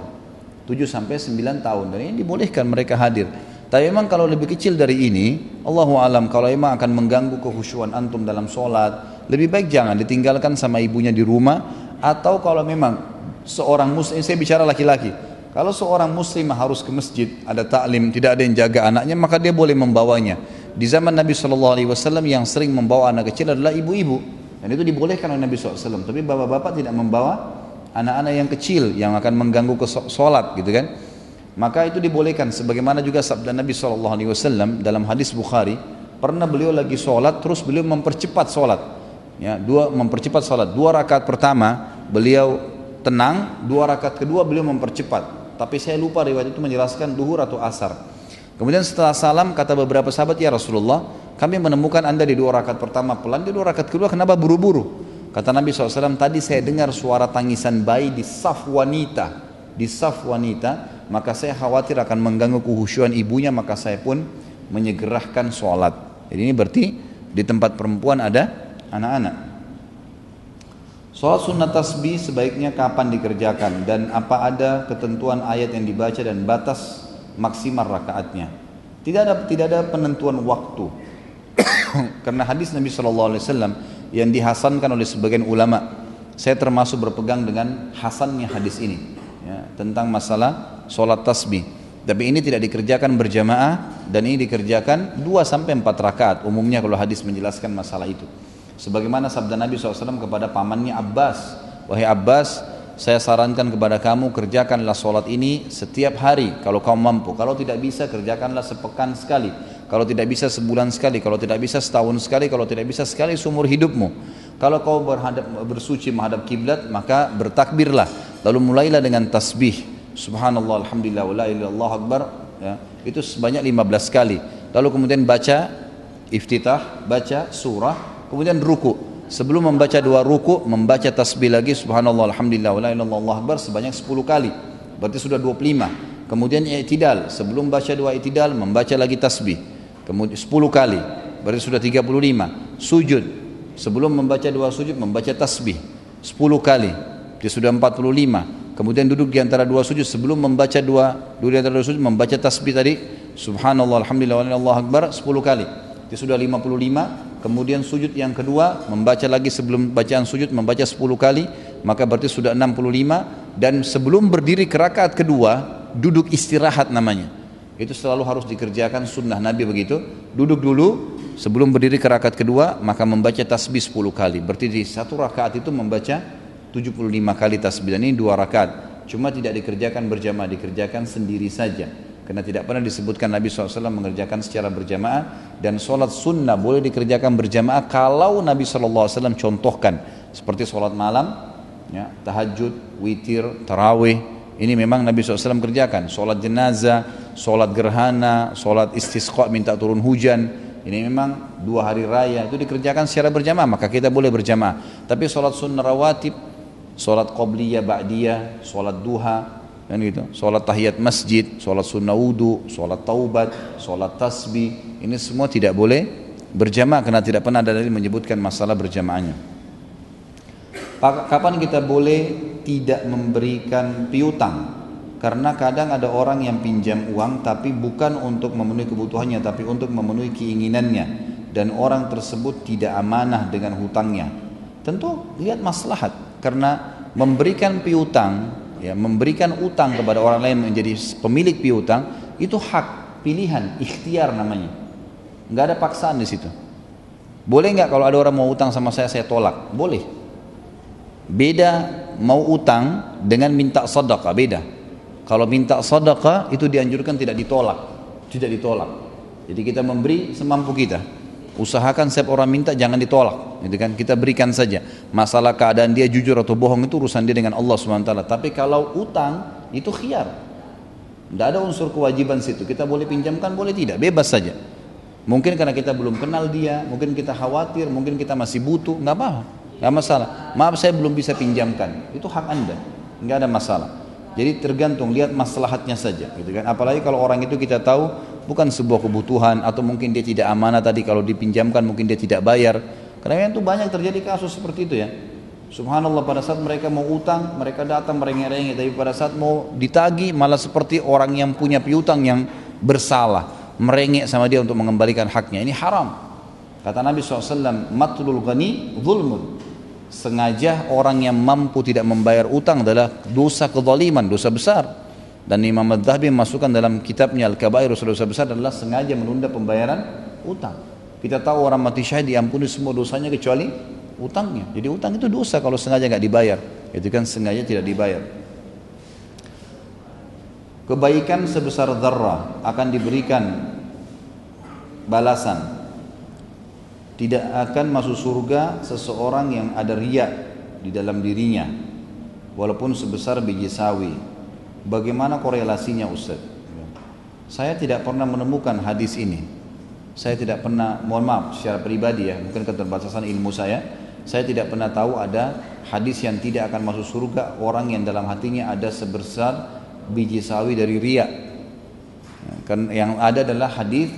7 sampai 9 tahun dan ini dibolehkan mereka hadir. Tapi memang kalau lebih kecil dari ini, Allahu alam kalau memang akan mengganggu kehusuan antum dalam sholat, lebih baik jangan ditinggalkan sama ibunya di rumah atau kalau memang seorang muslim, saya bicara laki-laki, kalau seorang muslim harus ke masjid, ada taklim, tidak ada yang jaga anaknya, maka dia boleh membawanya. Di zaman Nabi SAW yang sering membawa anak kecil adalah ibu-ibu. Dan itu dibolehkan oleh Nabi SAW. Tapi bapak-bapak tidak membawa anak-anak yang kecil yang akan mengganggu ke sholat gitu kan. Maka itu dibolehkan. Sebagaimana juga sabda Nabi SAW dalam hadis Bukhari. Pernah beliau lagi sholat, terus beliau mempercepat sholat. Ya, dua mempercepat sholat. Dua rakaat pertama beliau tenang, dua rakaat kedua beliau mempercepat tapi saya lupa riwayat itu menjelaskan duhur atau asar. Kemudian setelah salam kata beberapa sahabat ya Rasulullah kami menemukan anda di dua rakaat pertama pelan di dua rakaat kedua kenapa buru-buru? Kata Nabi SAW tadi saya dengar suara tangisan bayi di saf wanita di saf wanita maka saya khawatir akan mengganggu kehusuan ibunya maka saya pun menyegerahkan sholat. Jadi ini berarti di tempat perempuan ada anak-anak. Sholat sunnah tasbih sebaiknya kapan dikerjakan dan apa ada ketentuan ayat yang dibaca dan batas maksimal rakaatnya. Tidak ada tidak ada penentuan waktu. Karena hadis Nabi Shallallahu Alaihi Wasallam yang dihasankan oleh sebagian ulama, saya termasuk berpegang dengan hasannya hadis ini ya, tentang masalah sholat tasbih. Tapi ini tidak dikerjakan berjamaah dan ini dikerjakan 2 sampai 4 rakaat umumnya kalau hadis menjelaskan masalah itu. Sebagaimana sabda Nabi SAW kepada pamannya Abbas. Wahai Abbas, saya sarankan kepada kamu kerjakanlah sholat ini setiap hari kalau kamu mampu. Kalau tidak bisa kerjakanlah sepekan sekali. Kalau tidak bisa sebulan sekali. Kalau tidak bisa setahun sekali. Kalau tidak bisa sekali seumur hidupmu. Kalau kau berhadap, bersuci menghadap kiblat maka bertakbirlah. Lalu mulailah dengan tasbih. Subhanallah, Alhamdulillah, wa la akbar. Ya, itu sebanyak 15 kali. Lalu kemudian baca iftitah, baca surah, kemudian ruku sebelum membaca dua ruku membaca tasbih lagi subhanallah alhamdulillah wala ilaha akbar sebanyak 10 kali. Berarti sudah 25 kemudian i'tidal. Sebelum baca dua i'tidal membaca lagi tasbih. Kemudian 10 kali. Berarti sudah 35 sujud. Sebelum membaca dua sujud membaca tasbih. 10 kali. Dia sudah 45 kemudian duduk di antara dua sujud. Sebelum membaca dua duduk di antara dua sujud membaca tasbih tadi subhanallah alhamdulillah wa akbar 10 kali. Dia sudah 55 kemudian sujud yang kedua membaca lagi sebelum bacaan sujud membaca 10 kali maka berarti sudah 65 dan sebelum berdiri ke rakaat kedua duduk istirahat namanya. Itu selalu harus dikerjakan sunnah Nabi begitu. Duduk dulu sebelum berdiri ke rakaat kedua maka membaca tasbih 10 kali. Berarti di satu rakaat itu membaca 75 kali tasbih dan ini dua rakaat. Cuma tidak dikerjakan berjamaah, dikerjakan sendiri saja. Karena tidak pernah disebutkan Nabi SAW mengerjakan secara berjamaah dan sholat sunnah boleh dikerjakan berjamaah kalau Nabi SAW contohkan seperti sholat malam, ya, tahajud, witir, tarawih. Ini memang Nabi SAW kerjakan. Sholat jenazah, sholat gerhana, sholat istisqa minta turun hujan. Ini memang dua hari raya itu dikerjakan secara berjamaah maka kita boleh berjamaah. Tapi sholat sunnah rawatib, sholat qobliyah, ba'diyah, sholat duha, dan gitu. Sholat tahiyat masjid, sholat sunnah wudu, sholat taubat, sholat tasbih, ini semua tidak boleh berjamaah karena tidak pernah ada dari menyebutkan masalah berjamaahnya. Kapan kita boleh tidak memberikan piutang? Karena kadang ada orang yang pinjam uang tapi bukan untuk memenuhi kebutuhannya tapi untuk memenuhi keinginannya dan orang tersebut tidak amanah dengan hutangnya. Tentu lihat maslahat karena memberikan piutang ya memberikan utang kepada orang lain menjadi pemilik piutang itu hak pilihan ikhtiar namanya. Nggak ada paksaan di situ. Boleh nggak kalau ada orang mau utang sama saya saya tolak? Boleh. Beda mau utang dengan minta sedekah beda. Kalau minta sedekah itu dianjurkan tidak ditolak, tidak ditolak. Jadi kita memberi semampu kita. Usahakan setiap orang minta jangan ditolak, gitu kan? Kita berikan saja. Masalah keadaan dia jujur atau bohong itu urusan dia dengan Allah SWT. Tapi kalau utang itu khiar. Tidak ada unsur kewajiban situ. Kita boleh pinjamkan, boleh tidak, bebas saja. Mungkin karena kita belum kenal dia, mungkin kita khawatir, mungkin kita masih butuh, nggak apa-apa, nggak masalah. Maaf saya belum bisa pinjamkan, itu hak anda, nggak ada masalah. Jadi tergantung lihat maslahatnya saja, gitu kan. Apalagi kalau orang itu kita tahu bukan sebuah kebutuhan atau mungkin dia tidak amanah tadi kalau dipinjamkan mungkin dia tidak bayar. Karena itu banyak terjadi kasus seperti itu ya. Subhanallah pada saat mereka mau utang, mereka datang merengek-rengek, tapi pada saat mau ditagi malah seperti orang yang punya piutang yang bersalah, merengek sama dia untuk mengembalikan haknya. Ini haram. Kata Nabi SAW, matlul ghani zulmun sengaja orang yang mampu tidak membayar utang adalah dosa kezaliman, dosa besar. Dan Imam Al-Dhahabi memasukkan dalam kitabnya Al-Kabair dosa besar adalah sengaja menunda pembayaran utang. Kita tahu orang mati syahid diampuni semua dosanya kecuali utangnya. Jadi utang itu dosa kalau sengaja nggak dibayar. Itu kan sengaja tidak dibayar. Kebaikan sebesar zarrah akan diberikan balasan tidak akan masuk surga seseorang yang ada riak di dalam dirinya walaupun sebesar biji sawi. Bagaimana korelasinya Ustaz? Saya tidak pernah menemukan hadis ini. Saya tidak pernah mohon maaf secara pribadi ya mungkin keterbatasan ilmu saya. Saya tidak pernah tahu ada hadis yang tidak akan masuk surga orang yang dalam hatinya ada sebesar biji sawi dari riak. Kan yang ada adalah hadis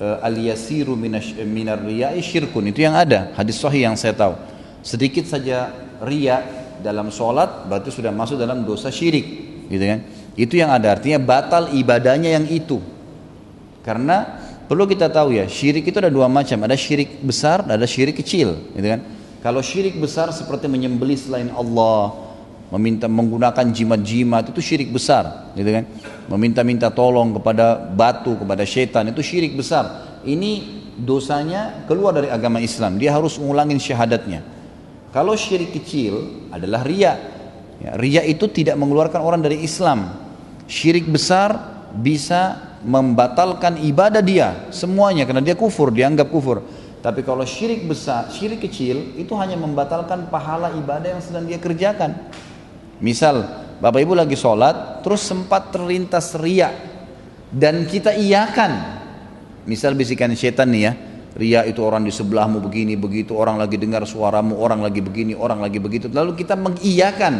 uh, al yasiru minar riya'i syirkun. Itu yang ada hadis sahih yang saya tahu. Sedikit saja ria dalam sholat berarti sudah masuk dalam dosa syirik gitu kan? Itu yang ada artinya batal ibadahnya yang itu. Karena perlu kita tahu ya syirik itu ada dua macam. Ada syirik besar ada syirik kecil gitu kan? Kalau syirik besar seperti menyembelih selain Allah meminta menggunakan jimat-jimat itu syirik besar gitu kan? Meminta-minta tolong kepada batu kepada setan itu syirik besar. Ini dosanya keluar dari agama Islam. Dia harus mengulangin syahadatnya. Kalau syirik kecil adalah ria ya, ria itu tidak mengeluarkan orang dari Islam. Syirik besar bisa membatalkan ibadah dia semuanya karena dia kufur dianggap kufur. Tapi kalau syirik besar syirik kecil itu hanya membatalkan pahala ibadah yang sedang dia kerjakan Misal Bapak Ibu lagi sholat terus sempat terlintas riak dan kita iakan. Misal bisikan setan nih ya, ria itu orang di sebelahmu begini begitu, orang lagi dengar suaramu, orang lagi begini, orang lagi begitu. Lalu kita mengiyakan,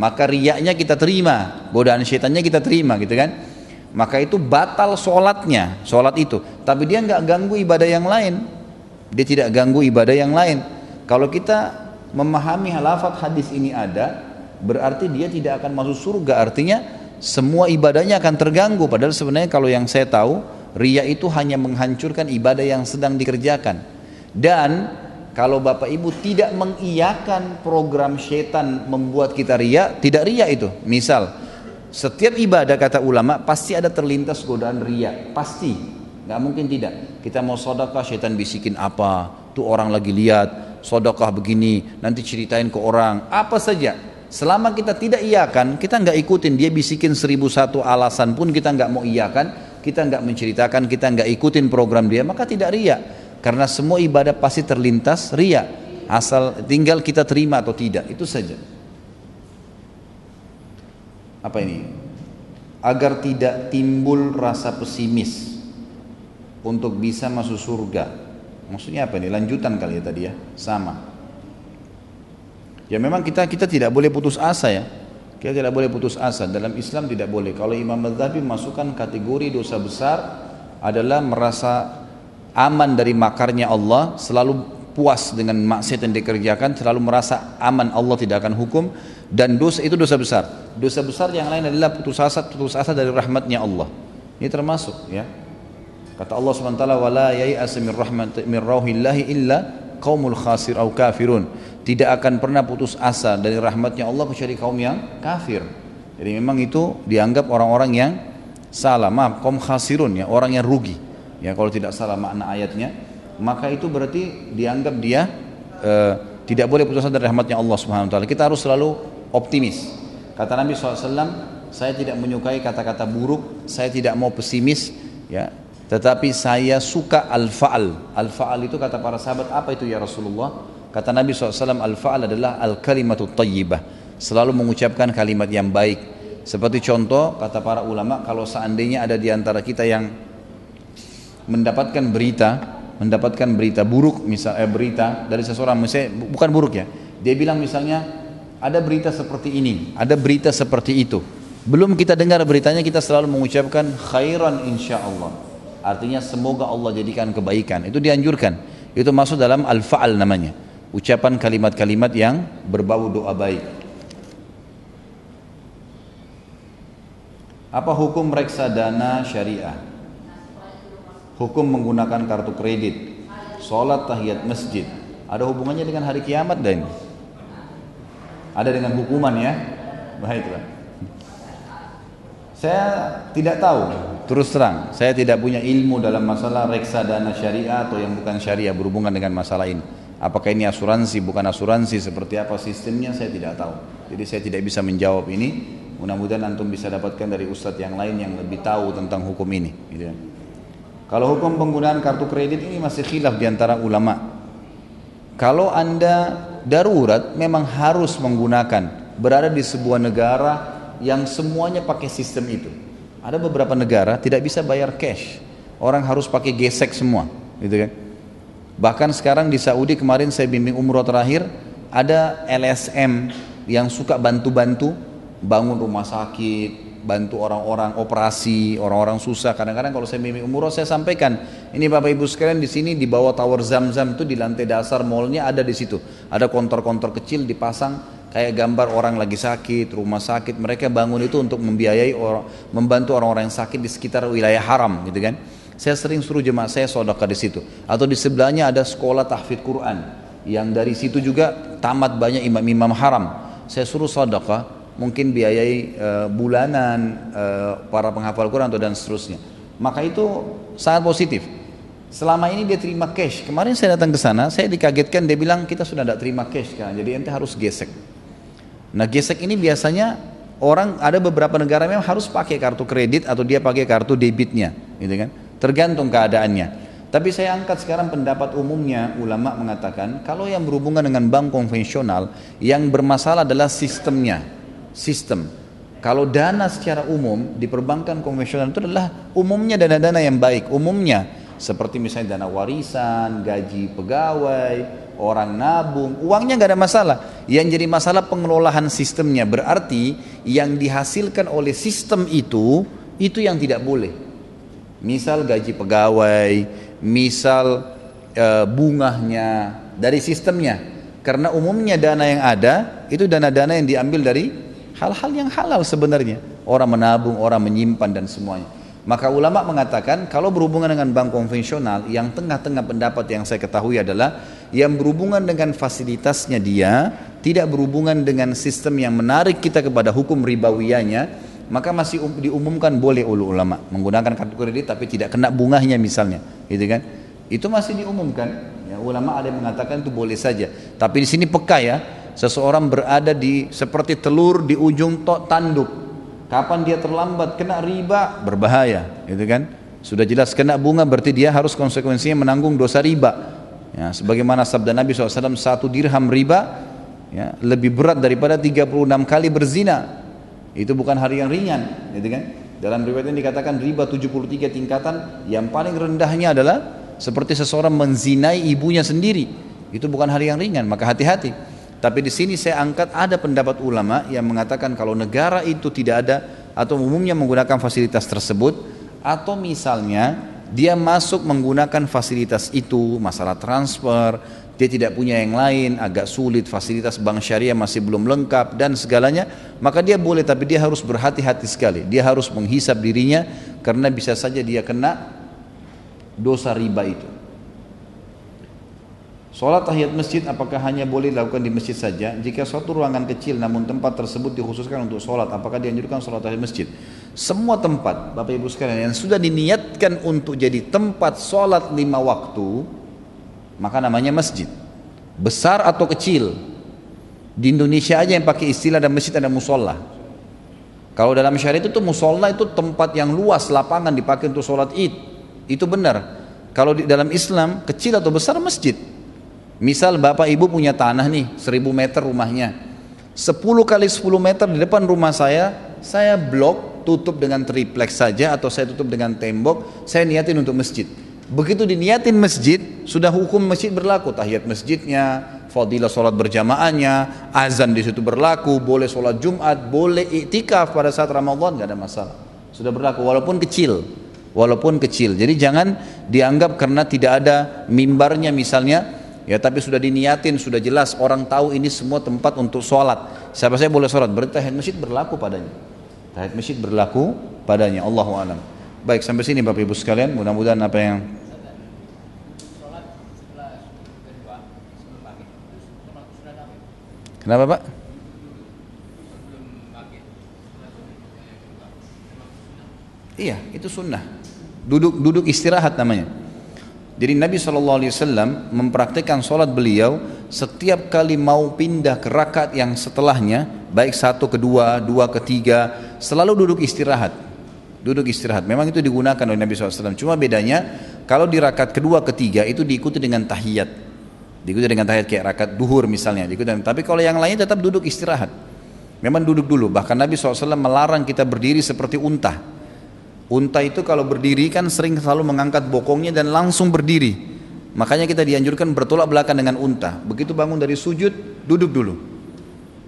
maka riaknya kita terima, godaan setannya kita terima gitu kan. Maka itu batal sholatnya, sholat itu. Tapi dia nggak ganggu ibadah yang lain. Dia tidak ganggu ibadah yang lain. Kalau kita memahami halafat hadis ini ada, berarti dia tidak akan masuk surga. Artinya semua ibadahnya akan terganggu. Padahal sebenarnya kalau yang saya tahu ria itu hanya menghancurkan ibadah yang sedang dikerjakan. Dan kalau bapak ibu tidak mengiyakan program setan membuat kita ria tidak ria itu. Misal Setiap ibadah kata ulama pasti ada terlintas godaan ria, pasti. Nggak mungkin tidak. Kita mau sodakah, syaitan bisikin apa, tuh orang lagi lihat, sodakah begini, nanti ceritain ke orang, apa saja. Selama kita tidak iakan, kita nggak ikutin, dia bisikin seribu satu alasan pun kita nggak mau iakan, kita nggak menceritakan, kita nggak ikutin program dia, maka tidak ria. Karena semua ibadah pasti terlintas ria. Asal tinggal kita terima atau tidak, itu saja. Apa ini? Agar tidak timbul rasa pesimis untuk bisa masuk surga. Maksudnya apa ini? Lanjutan kali ya tadi ya. Sama ya memang kita kita tidak boleh putus asa ya kita tidak boleh putus asa dalam Islam tidak boleh kalau Imam Madzhabi masukkan kategori dosa besar adalah merasa aman dari makarnya Allah selalu puas dengan maksiat yang dikerjakan selalu merasa aman Allah tidak akan hukum dan dosa itu dosa besar. Dosa besar yang lain adalah putus asa, putus asa dari rahmatnya Allah. Ini termasuk ya. Kata Allah SWT, "Wala yai'as min rahmat min rauhillahi illa qaumul khasir au kafirun." Tidak akan pernah putus asa dari rahmatnya Allah kecuali kaum yang kafir. Jadi memang itu dianggap orang-orang yang salah, maaf, kaum khasirun ya, orang yang rugi. Ya kalau tidak salah makna ayatnya, maka itu berarti dianggap dia uh, tidak boleh putus asa dari rahmatnya Allah Subhanahu wa taala. Kita harus selalu optimis. Kata Nabi SAW, saya tidak menyukai kata-kata buruk, saya tidak mau pesimis, ya. Tetapi saya suka al-fa'al. Al-fa'al itu kata para sahabat, apa itu ya Rasulullah? Kata Nabi SAW, al-fa'al adalah al-kalimatut tayyibah. Selalu mengucapkan kalimat yang baik. Seperti contoh, kata para ulama, kalau seandainya ada di antara kita yang mendapatkan berita, mendapatkan berita buruk, misal eh, berita dari seseorang, misalnya bukan buruk ya, dia bilang misalnya ada berita seperti ini, ada berita seperti itu. Belum kita dengar beritanya kita selalu mengucapkan khairan insya Allah. Artinya semoga Allah jadikan kebaikan. Itu dianjurkan. Itu masuk dalam al-fa'al namanya. Ucapan kalimat-kalimat yang berbau doa baik. Apa hukum reksadana syariah? Hukum menggunakan kartu kredit, sholat tahiyat masjid. Ada hubungannya dengan hari kiamat dan ada dengan hukuman ya. Baiklah. Saya tidak tahu, terus terang, saya tidak punya ilmu dalam masalah reksadana syariah atau yang bukan syariah berhubungan dengan masalah ini. Apakah ini asuransi, bukan asuransi, seperti apa sistemnya, saya tidak tahu. Jadi saya tidak bisa menjawab ini. Mudah-mudahan antum bisa dapatkan dari ustadz yang lain yang lebih tahu tentang hukum ini. Gitu ya. Kalau hukum penggunaan kartu kredit ini masih khilaf di antara ulama. Kalau anda darurat memang harus menggunakan berada di sebuah negara yang semuanya pakai sistem itu. Ada beberapa negara tidak bisa bayar cash. Orang harus pakai gesek semua, gitu kan. Bahkan sekarang di Saudi kemarin saya bimbing umroh terakhir ada LSM yang suka bantu-bantu bangun rumah sakit, bantu orang-orang operasi, orang-orang susah. Kadang-kadang kalau saya mimpi umroh saya sampaikan, ini Bapak Ibu sekalian di sini di bawah tower Zam-Zam itu di lantai dasar mallnya ada di situ. Ada kontor-kontor kecil dipasang kayak gambar orang lagi sakit, rumah sakit. Mereka bangun itu untuk membiayai orang, membantu orang-orang yang sakit di sekitar wilayah haram, gitu kan. Saya sering suruh jemaah saya sodaka di situ. Atau di sebelahnya ada sekolah tahfidz Quran yang dari situ juga tamat banyak imam-imam haram. Saya suruh sodaka, mungkin biayai uh, bulanan uh, para penghafal Quran atau dan seterusnya. Maka itu sangat positif. Selama ini dia terima cash. Kemarin saya datang ke sana, saya dikagetkan dia bilang kita sudah tidak terima cash kan. Jadi ente harus gesek. Nah gesek ini biasanya orang ada beberapa negara memang harus pakai kartu kredit atau dia pakai kartu debitnya, gitu kan? Tergantung keadaannya. Tapi saya angkat sekarang pendapat umumnya ulama mengatakan kalau yang berhubungan dengan bank konvensional yang bermasalah adalah sistemnya sistem. Kalau dana secara umum di perbankan konvensional itu adalah umumnya dana-dana yang baik, umumnya seperti misalnya dana warisan, gaji pegawai, orang nabung, uangnya nggak ada masalah. Yang jadi masalah pengelolaan sistemnya berarti yang dihasilkan oleh sistem itu itu yang tidak boleh. Misal gaji pegawai, misal e, bunganya dari sistemnya. Karena umumnya dana yang ada itu dana-dana yang diambil dari Hal-hal yang halal sebenarnya. Orang menabung, orang menyimpan dan semuanya. Maka ulama mengatakan kalau berhubungan dengan bank konvensional yang tengah-tengah pendapat yang saya ketahui adalah yang berhubungan dengan fasilitasnya dia tidak berhubungan dengan sistem yang menarik kita kepada hukum ribawiyanya maka masih um, diumumkan boleh oleh ulama menggunakan kartu kredit tapi tidak kena bunganya misalnya, gitu kan? Itu masih diumumkan. Ya, ulama ada yang mengatakan itu boleh saja. Tapi di sini peka ya, seseorang berada di seperti telur di ujung tok tanduk. Kapan dia terlambat kena riba berbahaya, gitu kan? Sudah jelas kena bunga berarti dia harus konsekuensinya menanggung dosa riba. Ya, sebagaimana sabda Nabi SAW satu dirham riba ya, lebih berat daripada 36 kali berzina itu bukan hari yang ringan gitu kan? Dalam riwayat ini dikatakan riba 73 tingkatan yang paling rendahnya adalah seperti seseorang menzinai ibunya sendiri. Itu bukan hari yang ringan maka hati-hati. Tapi di sini saya angkat ada pendapat ulama yang mengatakan kalau negara itu tidak ada atau umumnya menggunakan fasilitas tersebut atau misalnya dia masuk menggunakan fasilitas itu masalah transfer dia tidak punya yang lain, agak sulit, fasilitas bank syariah masih belum lengkap dan segalanya, maka dia boleh tapi dia harus berhati-hati sekali. Dia harus menghisap dirinya karena bisa saja dia kena dosa riba itu. Sholat tahiyat masjid apakah hanya boleh dilakukan di masjid saja? Jika suatu ruangan kecil namun tempat tersebut dikhususkan untuk sholat, apakah dianjurkan sholat tahiyat masjid? Semua tempat, Bapak Ibu sekalian, yang sudah diniatkan untuk jadi tempat sholat lima waktu, maka namanya masjid. Besar atau kecil di Indonesia aja yang pakai istilah ada masjid ada musola. Kalau dalam syariat itu musola itu tempat yang luas lapangan dipakai untuk sholat id. Itu benar. Kalau di dalam Islam kecil atau besar masjid. Misal bapak ibu punya tanah nih 1000 meter rumahnya. 10 kali 10 meter di depan rumah saya saya blok tutup dengan triplex saja atau saya tutup dengan tembok saya niatin untuk masjid Begitu diniatin masjid, sudah hukum masjid berlaku. Tahiyat masjidnya, fadilah sholat berjamaahnya, azan di situ berlaku, boleh sholat Jumat, boleh iktikaf pada saat Ramadan, nggak ada masalah. Sudah berlaku, walaupun kecil, walaupun kecil. Jadi jangan dianggap karena tidak ada mimbarnya misalnya, ya tapi sudah diniatin, sudah jelas orang tahu ini semua tempat untuk sholat. Siapa saya boleh sholat, berarti tahiyat masjid berlaku padanya. Tahiyat masjid berlaku padanya. Allahu a'lam. Baik sampai sini Bapak Ibu sekalian, mudah-mudahan apa yang Kenapa Pak? Iya, itu sunnah. Duduk duduk istirahat namanya. Jadi Nabi SAW mempraktikkan sholat beliau setiap kali mau pindah ke rakaat yang setelahnya, baik satu, kedua, dua, ketiga, selalu duduk istirahat. Duduk istirahat. Memang itu digunakan oleh Nabi SAW. Cuma bedanya kalau di rakaat kedua, ketiga itu diikuti dengan tahiyat. Diikuti dengan tahiyat kayak rakaat duhur misalnya. Diikuti dengan, tapi kalau yang lainnya tetap duduk istirahat. Memang duduk dulu. Bahkan Nabi SAW melarang kita berdiri seperti unta. Unta itu kalau berdiri kan sering selalu mengangkat bokongnya dan langsung berdiri. Makanya kita dianjurkan bertolak belakang dengan unta. Begitu bangun dari sujud, duduk dulu.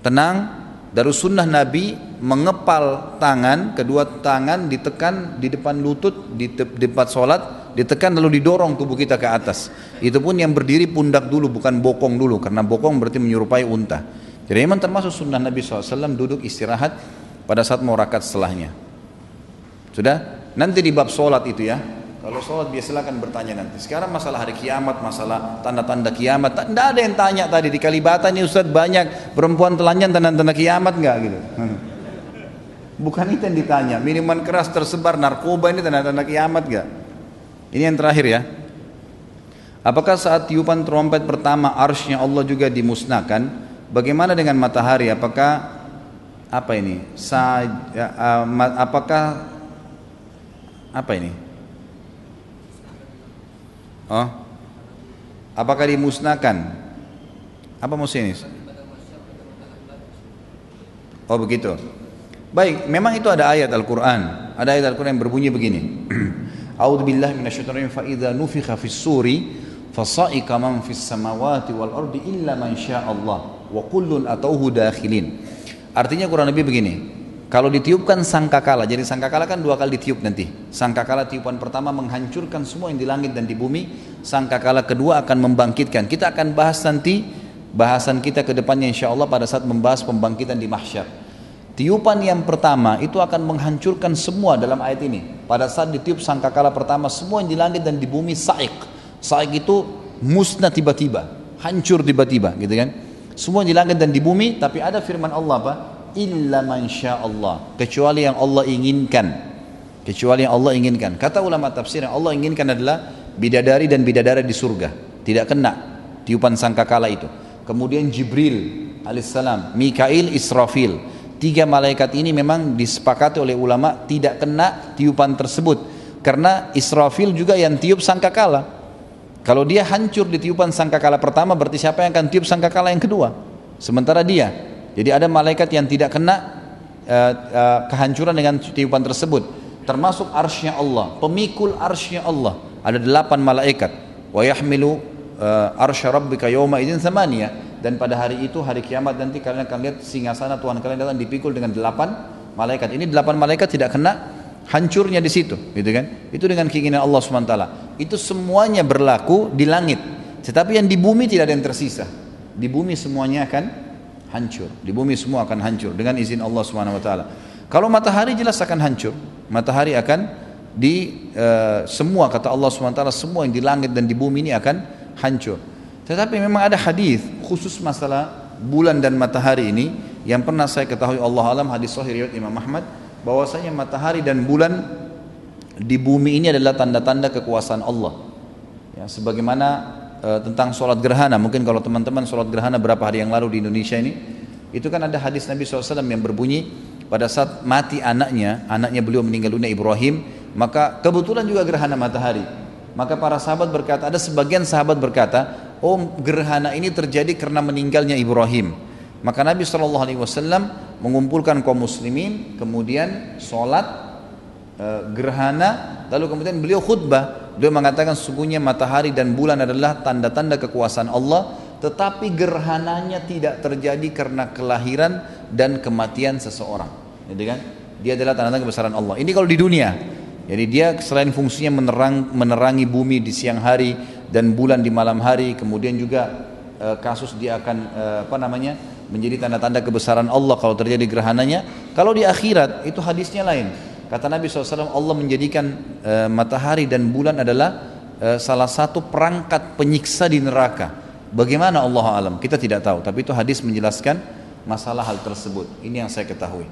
Tenang, dari sunnah Nabi mengepal tangan, kedua tangan ditekan di depan lutut di tempat sholat ditekan lalu didorong tubuh kita ke atas. Itu pun yang berdiri pundak dulu bukan bokong dulu karena bokong berarti menyerupai unta. Jadi memang termasuk sunnah Nabi SAW duduk istirahat pada saat mau rakaat setelahnya. Sudah? Nanti di bab sholat itu ya. Kalau sholat biasalah akan bertanya nanti. Sekarang masalah hari kiamat, masalah tanda-tanda kiamat. Tidak ada yang tanya tadi di Kalibata ini Ustaz banyak perempuan telanjang tanda-tanda kiamat nggak gitu. Bukan itu yang ditanya. Minuman keras tersebar narkoba ini tanda-tanda kiamat nggak? Ini yang terakhir ya. Apakah saat tiupan trompet pertama arsnya Allah juga dimusnahkan? Bagaimana dengan matahari? Apakah apa ini? Sa, ya, uh, apakah apa ini? Oh, apakah dimusnahkan? Apa maksudnya ini? Oh begitu. Baik, memang itu ada ayat Al-Quran. Ada ayat Al-Quran yang berbunyi begini. A'udzu billahi minasyaitonir rajim fa idza fis suri fasaika man fis samawati wal ardi illa man Allah wa kullun atauhu dakhilin. Artinya kurang lebih begini. Kalau ditiupkan sangkakala, jadi sangkakala kan dua kali ditiup nanti. Sangkakala tiupan pertama menghancurkan semua yang di langit dan di bumi. Sangkakala kedua akan membangkitkan. Kita akan bahas nanti bahasan kita ke depannya insya Allah pada saat membahas pembangkitan di mahsyar. Tiupan yang pertama itu akan menghancurkan semua dalam ayat ini. Pada saat ditiup sangkakala pertama semua yang di langit dan di bumi saik. Saik itu musnah tiba-tiba, hancur tiba-tiba gitu kan. Semua di langit dan di bumi tapi ada firman Allah apa? Illa man Allah. Kecuali yang Allah inginkan. Kecuali yang Allah inginkan. Kata ulama tafsir yang Allah inginkan adalah bidadari dan bidadara di surga. Tidak kena tiupan sangkakala itu. Kemudian Jibril alaihissalam Mikail Israfil. Tiga malaikat ini memang disepakati oleh ulama tidak kena tiupan tersebut. Karena Israfil juga yang tiup sangkakala. Kalau dia hancur di tiupan sangkakala pertama berarti siapa yang akan tiup sangkakala yang kedua? Sementara dia. Jadi ada malaikat yang tidak kena uh, uh, kehancuran dengan tiupan tersebut. Termasuk arsnya Allah, pemikul arsnya Allah. Ada delapan malaikat. Wa yahmilu uh, arsya rabbika yawma idin. Dan pada hari itu, hari kiamat nanti kalian akan lihat singgasana Tuhan kalian datang dipikul dengan delapan malaikat. Ini delapan malaikat tidak kena hancurnya di situ, gitu kan? Itu dengan keinginan Allah swt. Itu semuanya berlaku di langit. Tetapi yang di bumi tidak ada yang tersisa. Di bumi semuanya akan hancur. Di bumi semua akan hancur dengan izin Allah swt. Kalau matahari jelas akan hancur. Matahari akan di uh, semua kata Allah swt. semua yang di langit dan di bumi ini akan hancur. Tetapi memang ada hadis khusus masalah bulan dan matahari ini yang pernah saya ketahui Allah alam hadis sahih riwayat Imam Ahmad bahwasanya matahari dan bulan di bumi ini adalah tanda-tanda kekuasaan Allah. Ya, sebagaimana e, tentang sholat gerhana, mungkin kalau teman-teman sholat gerhana berapa hari yang lalu di Indonesia ini, itu kan ada hadis Nabi SAW yang berbunyi pada saat mati anaknya, anaknya beliau meninggal dunia Ibrahim, maka kebetulan juga gerhana matahari. Maka para sahabat berkata, ada sebagian sahabat berkata, oh gerhana ini terjadi karena meninggalnya Ibrahim. Maka Nabi SAW mengumpulkan kaum muslimin, kemudian sholat e, gerhana, lalu kemudian beliau khutbah. Beliau mengatakan sesungguhnya matahari dan bulan adalah tanda-tanda kekuasaan Allah, tetapi gerhananya tidak terjadi karena kelahiran dan kematian seseorang. Gitu kan? Dia adalah tanda-tanda kebesaran Allah. Ini kalau di dunia. Jadi dia selain fungsinya menerang, menerangi bumi di siang hari dan bulan di malam hari, kemudian juga e, kasus dia akan e, apa namanya menjadi tanda-tanda kebesaran Allah kalau terjadi gerhananya. Kalau di akhirat itu hadisnya lain. Kata Nabi SAW Allah menjadikan e, matahari dan bulan adalah e, salah satu perangkat penyiksa di neraka. Bagaimana Allah alam? Kita tidak tahu. Tapi itu hadis menjelaskan masalah hal tersebut. Ini yang saya ketahui.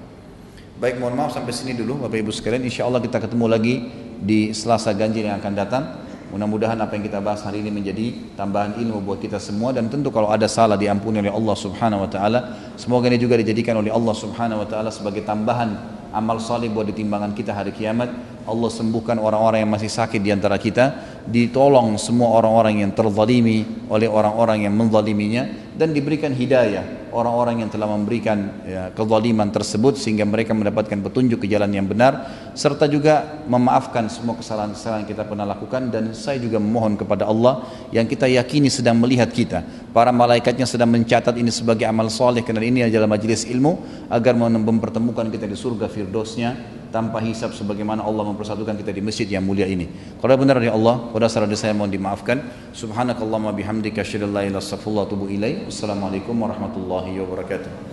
Baik mohon maaf sampai sini dulu Bapak Ibu sekalian. Insya Allah kita ketemu lagi di Selasa Ganjil yang akan datang. Mudah-mudahan apa yang kita bahas hari ini menjadi tambahan ilmu buat kita semua dan tentu kalau ada salah diampuni oleh Allah Subhanahu wa taala. Semoga ini juga dijadikan oleh Allah Subhanahu wa taala sebagai tambahan amal salih buat ditimbangan kita hari kiamat. Allah sembuhkan orang-orang yang masih sakit di antara kita, ditolong semua orang-orang yang terzalimi oleh orang-orang yang menzaliminya dan diberikan hidayah orang-orang yang telah memberikan ya, kezaliman tersebut sehingga mereka mendapatkan petunjuk ke jalan yang benar serta juga memaafkan semua kesalahan-kesalahan kita pernah lakukan. Dan saya juga memohon kepada Allah yang kita yakini sedang melihat kita. Para malaikatnya sedang mencatat ini sebagai amal soleh karena ini adalah majelis ilmu agar mempertemukan kita di surga firdausnya tanpa hisap sebagaimana Allah mempersatukan kita di masjid yang mulia ini. Kalau benar dari Allah, pada saat saya mohon dimaafkan. Subhanakallahumma bihamdika asyhadu an la ilaha illa anta astaghfiruka wa atubu ilaik. Wassalamualaikum warahmatullahi wabarakatuh.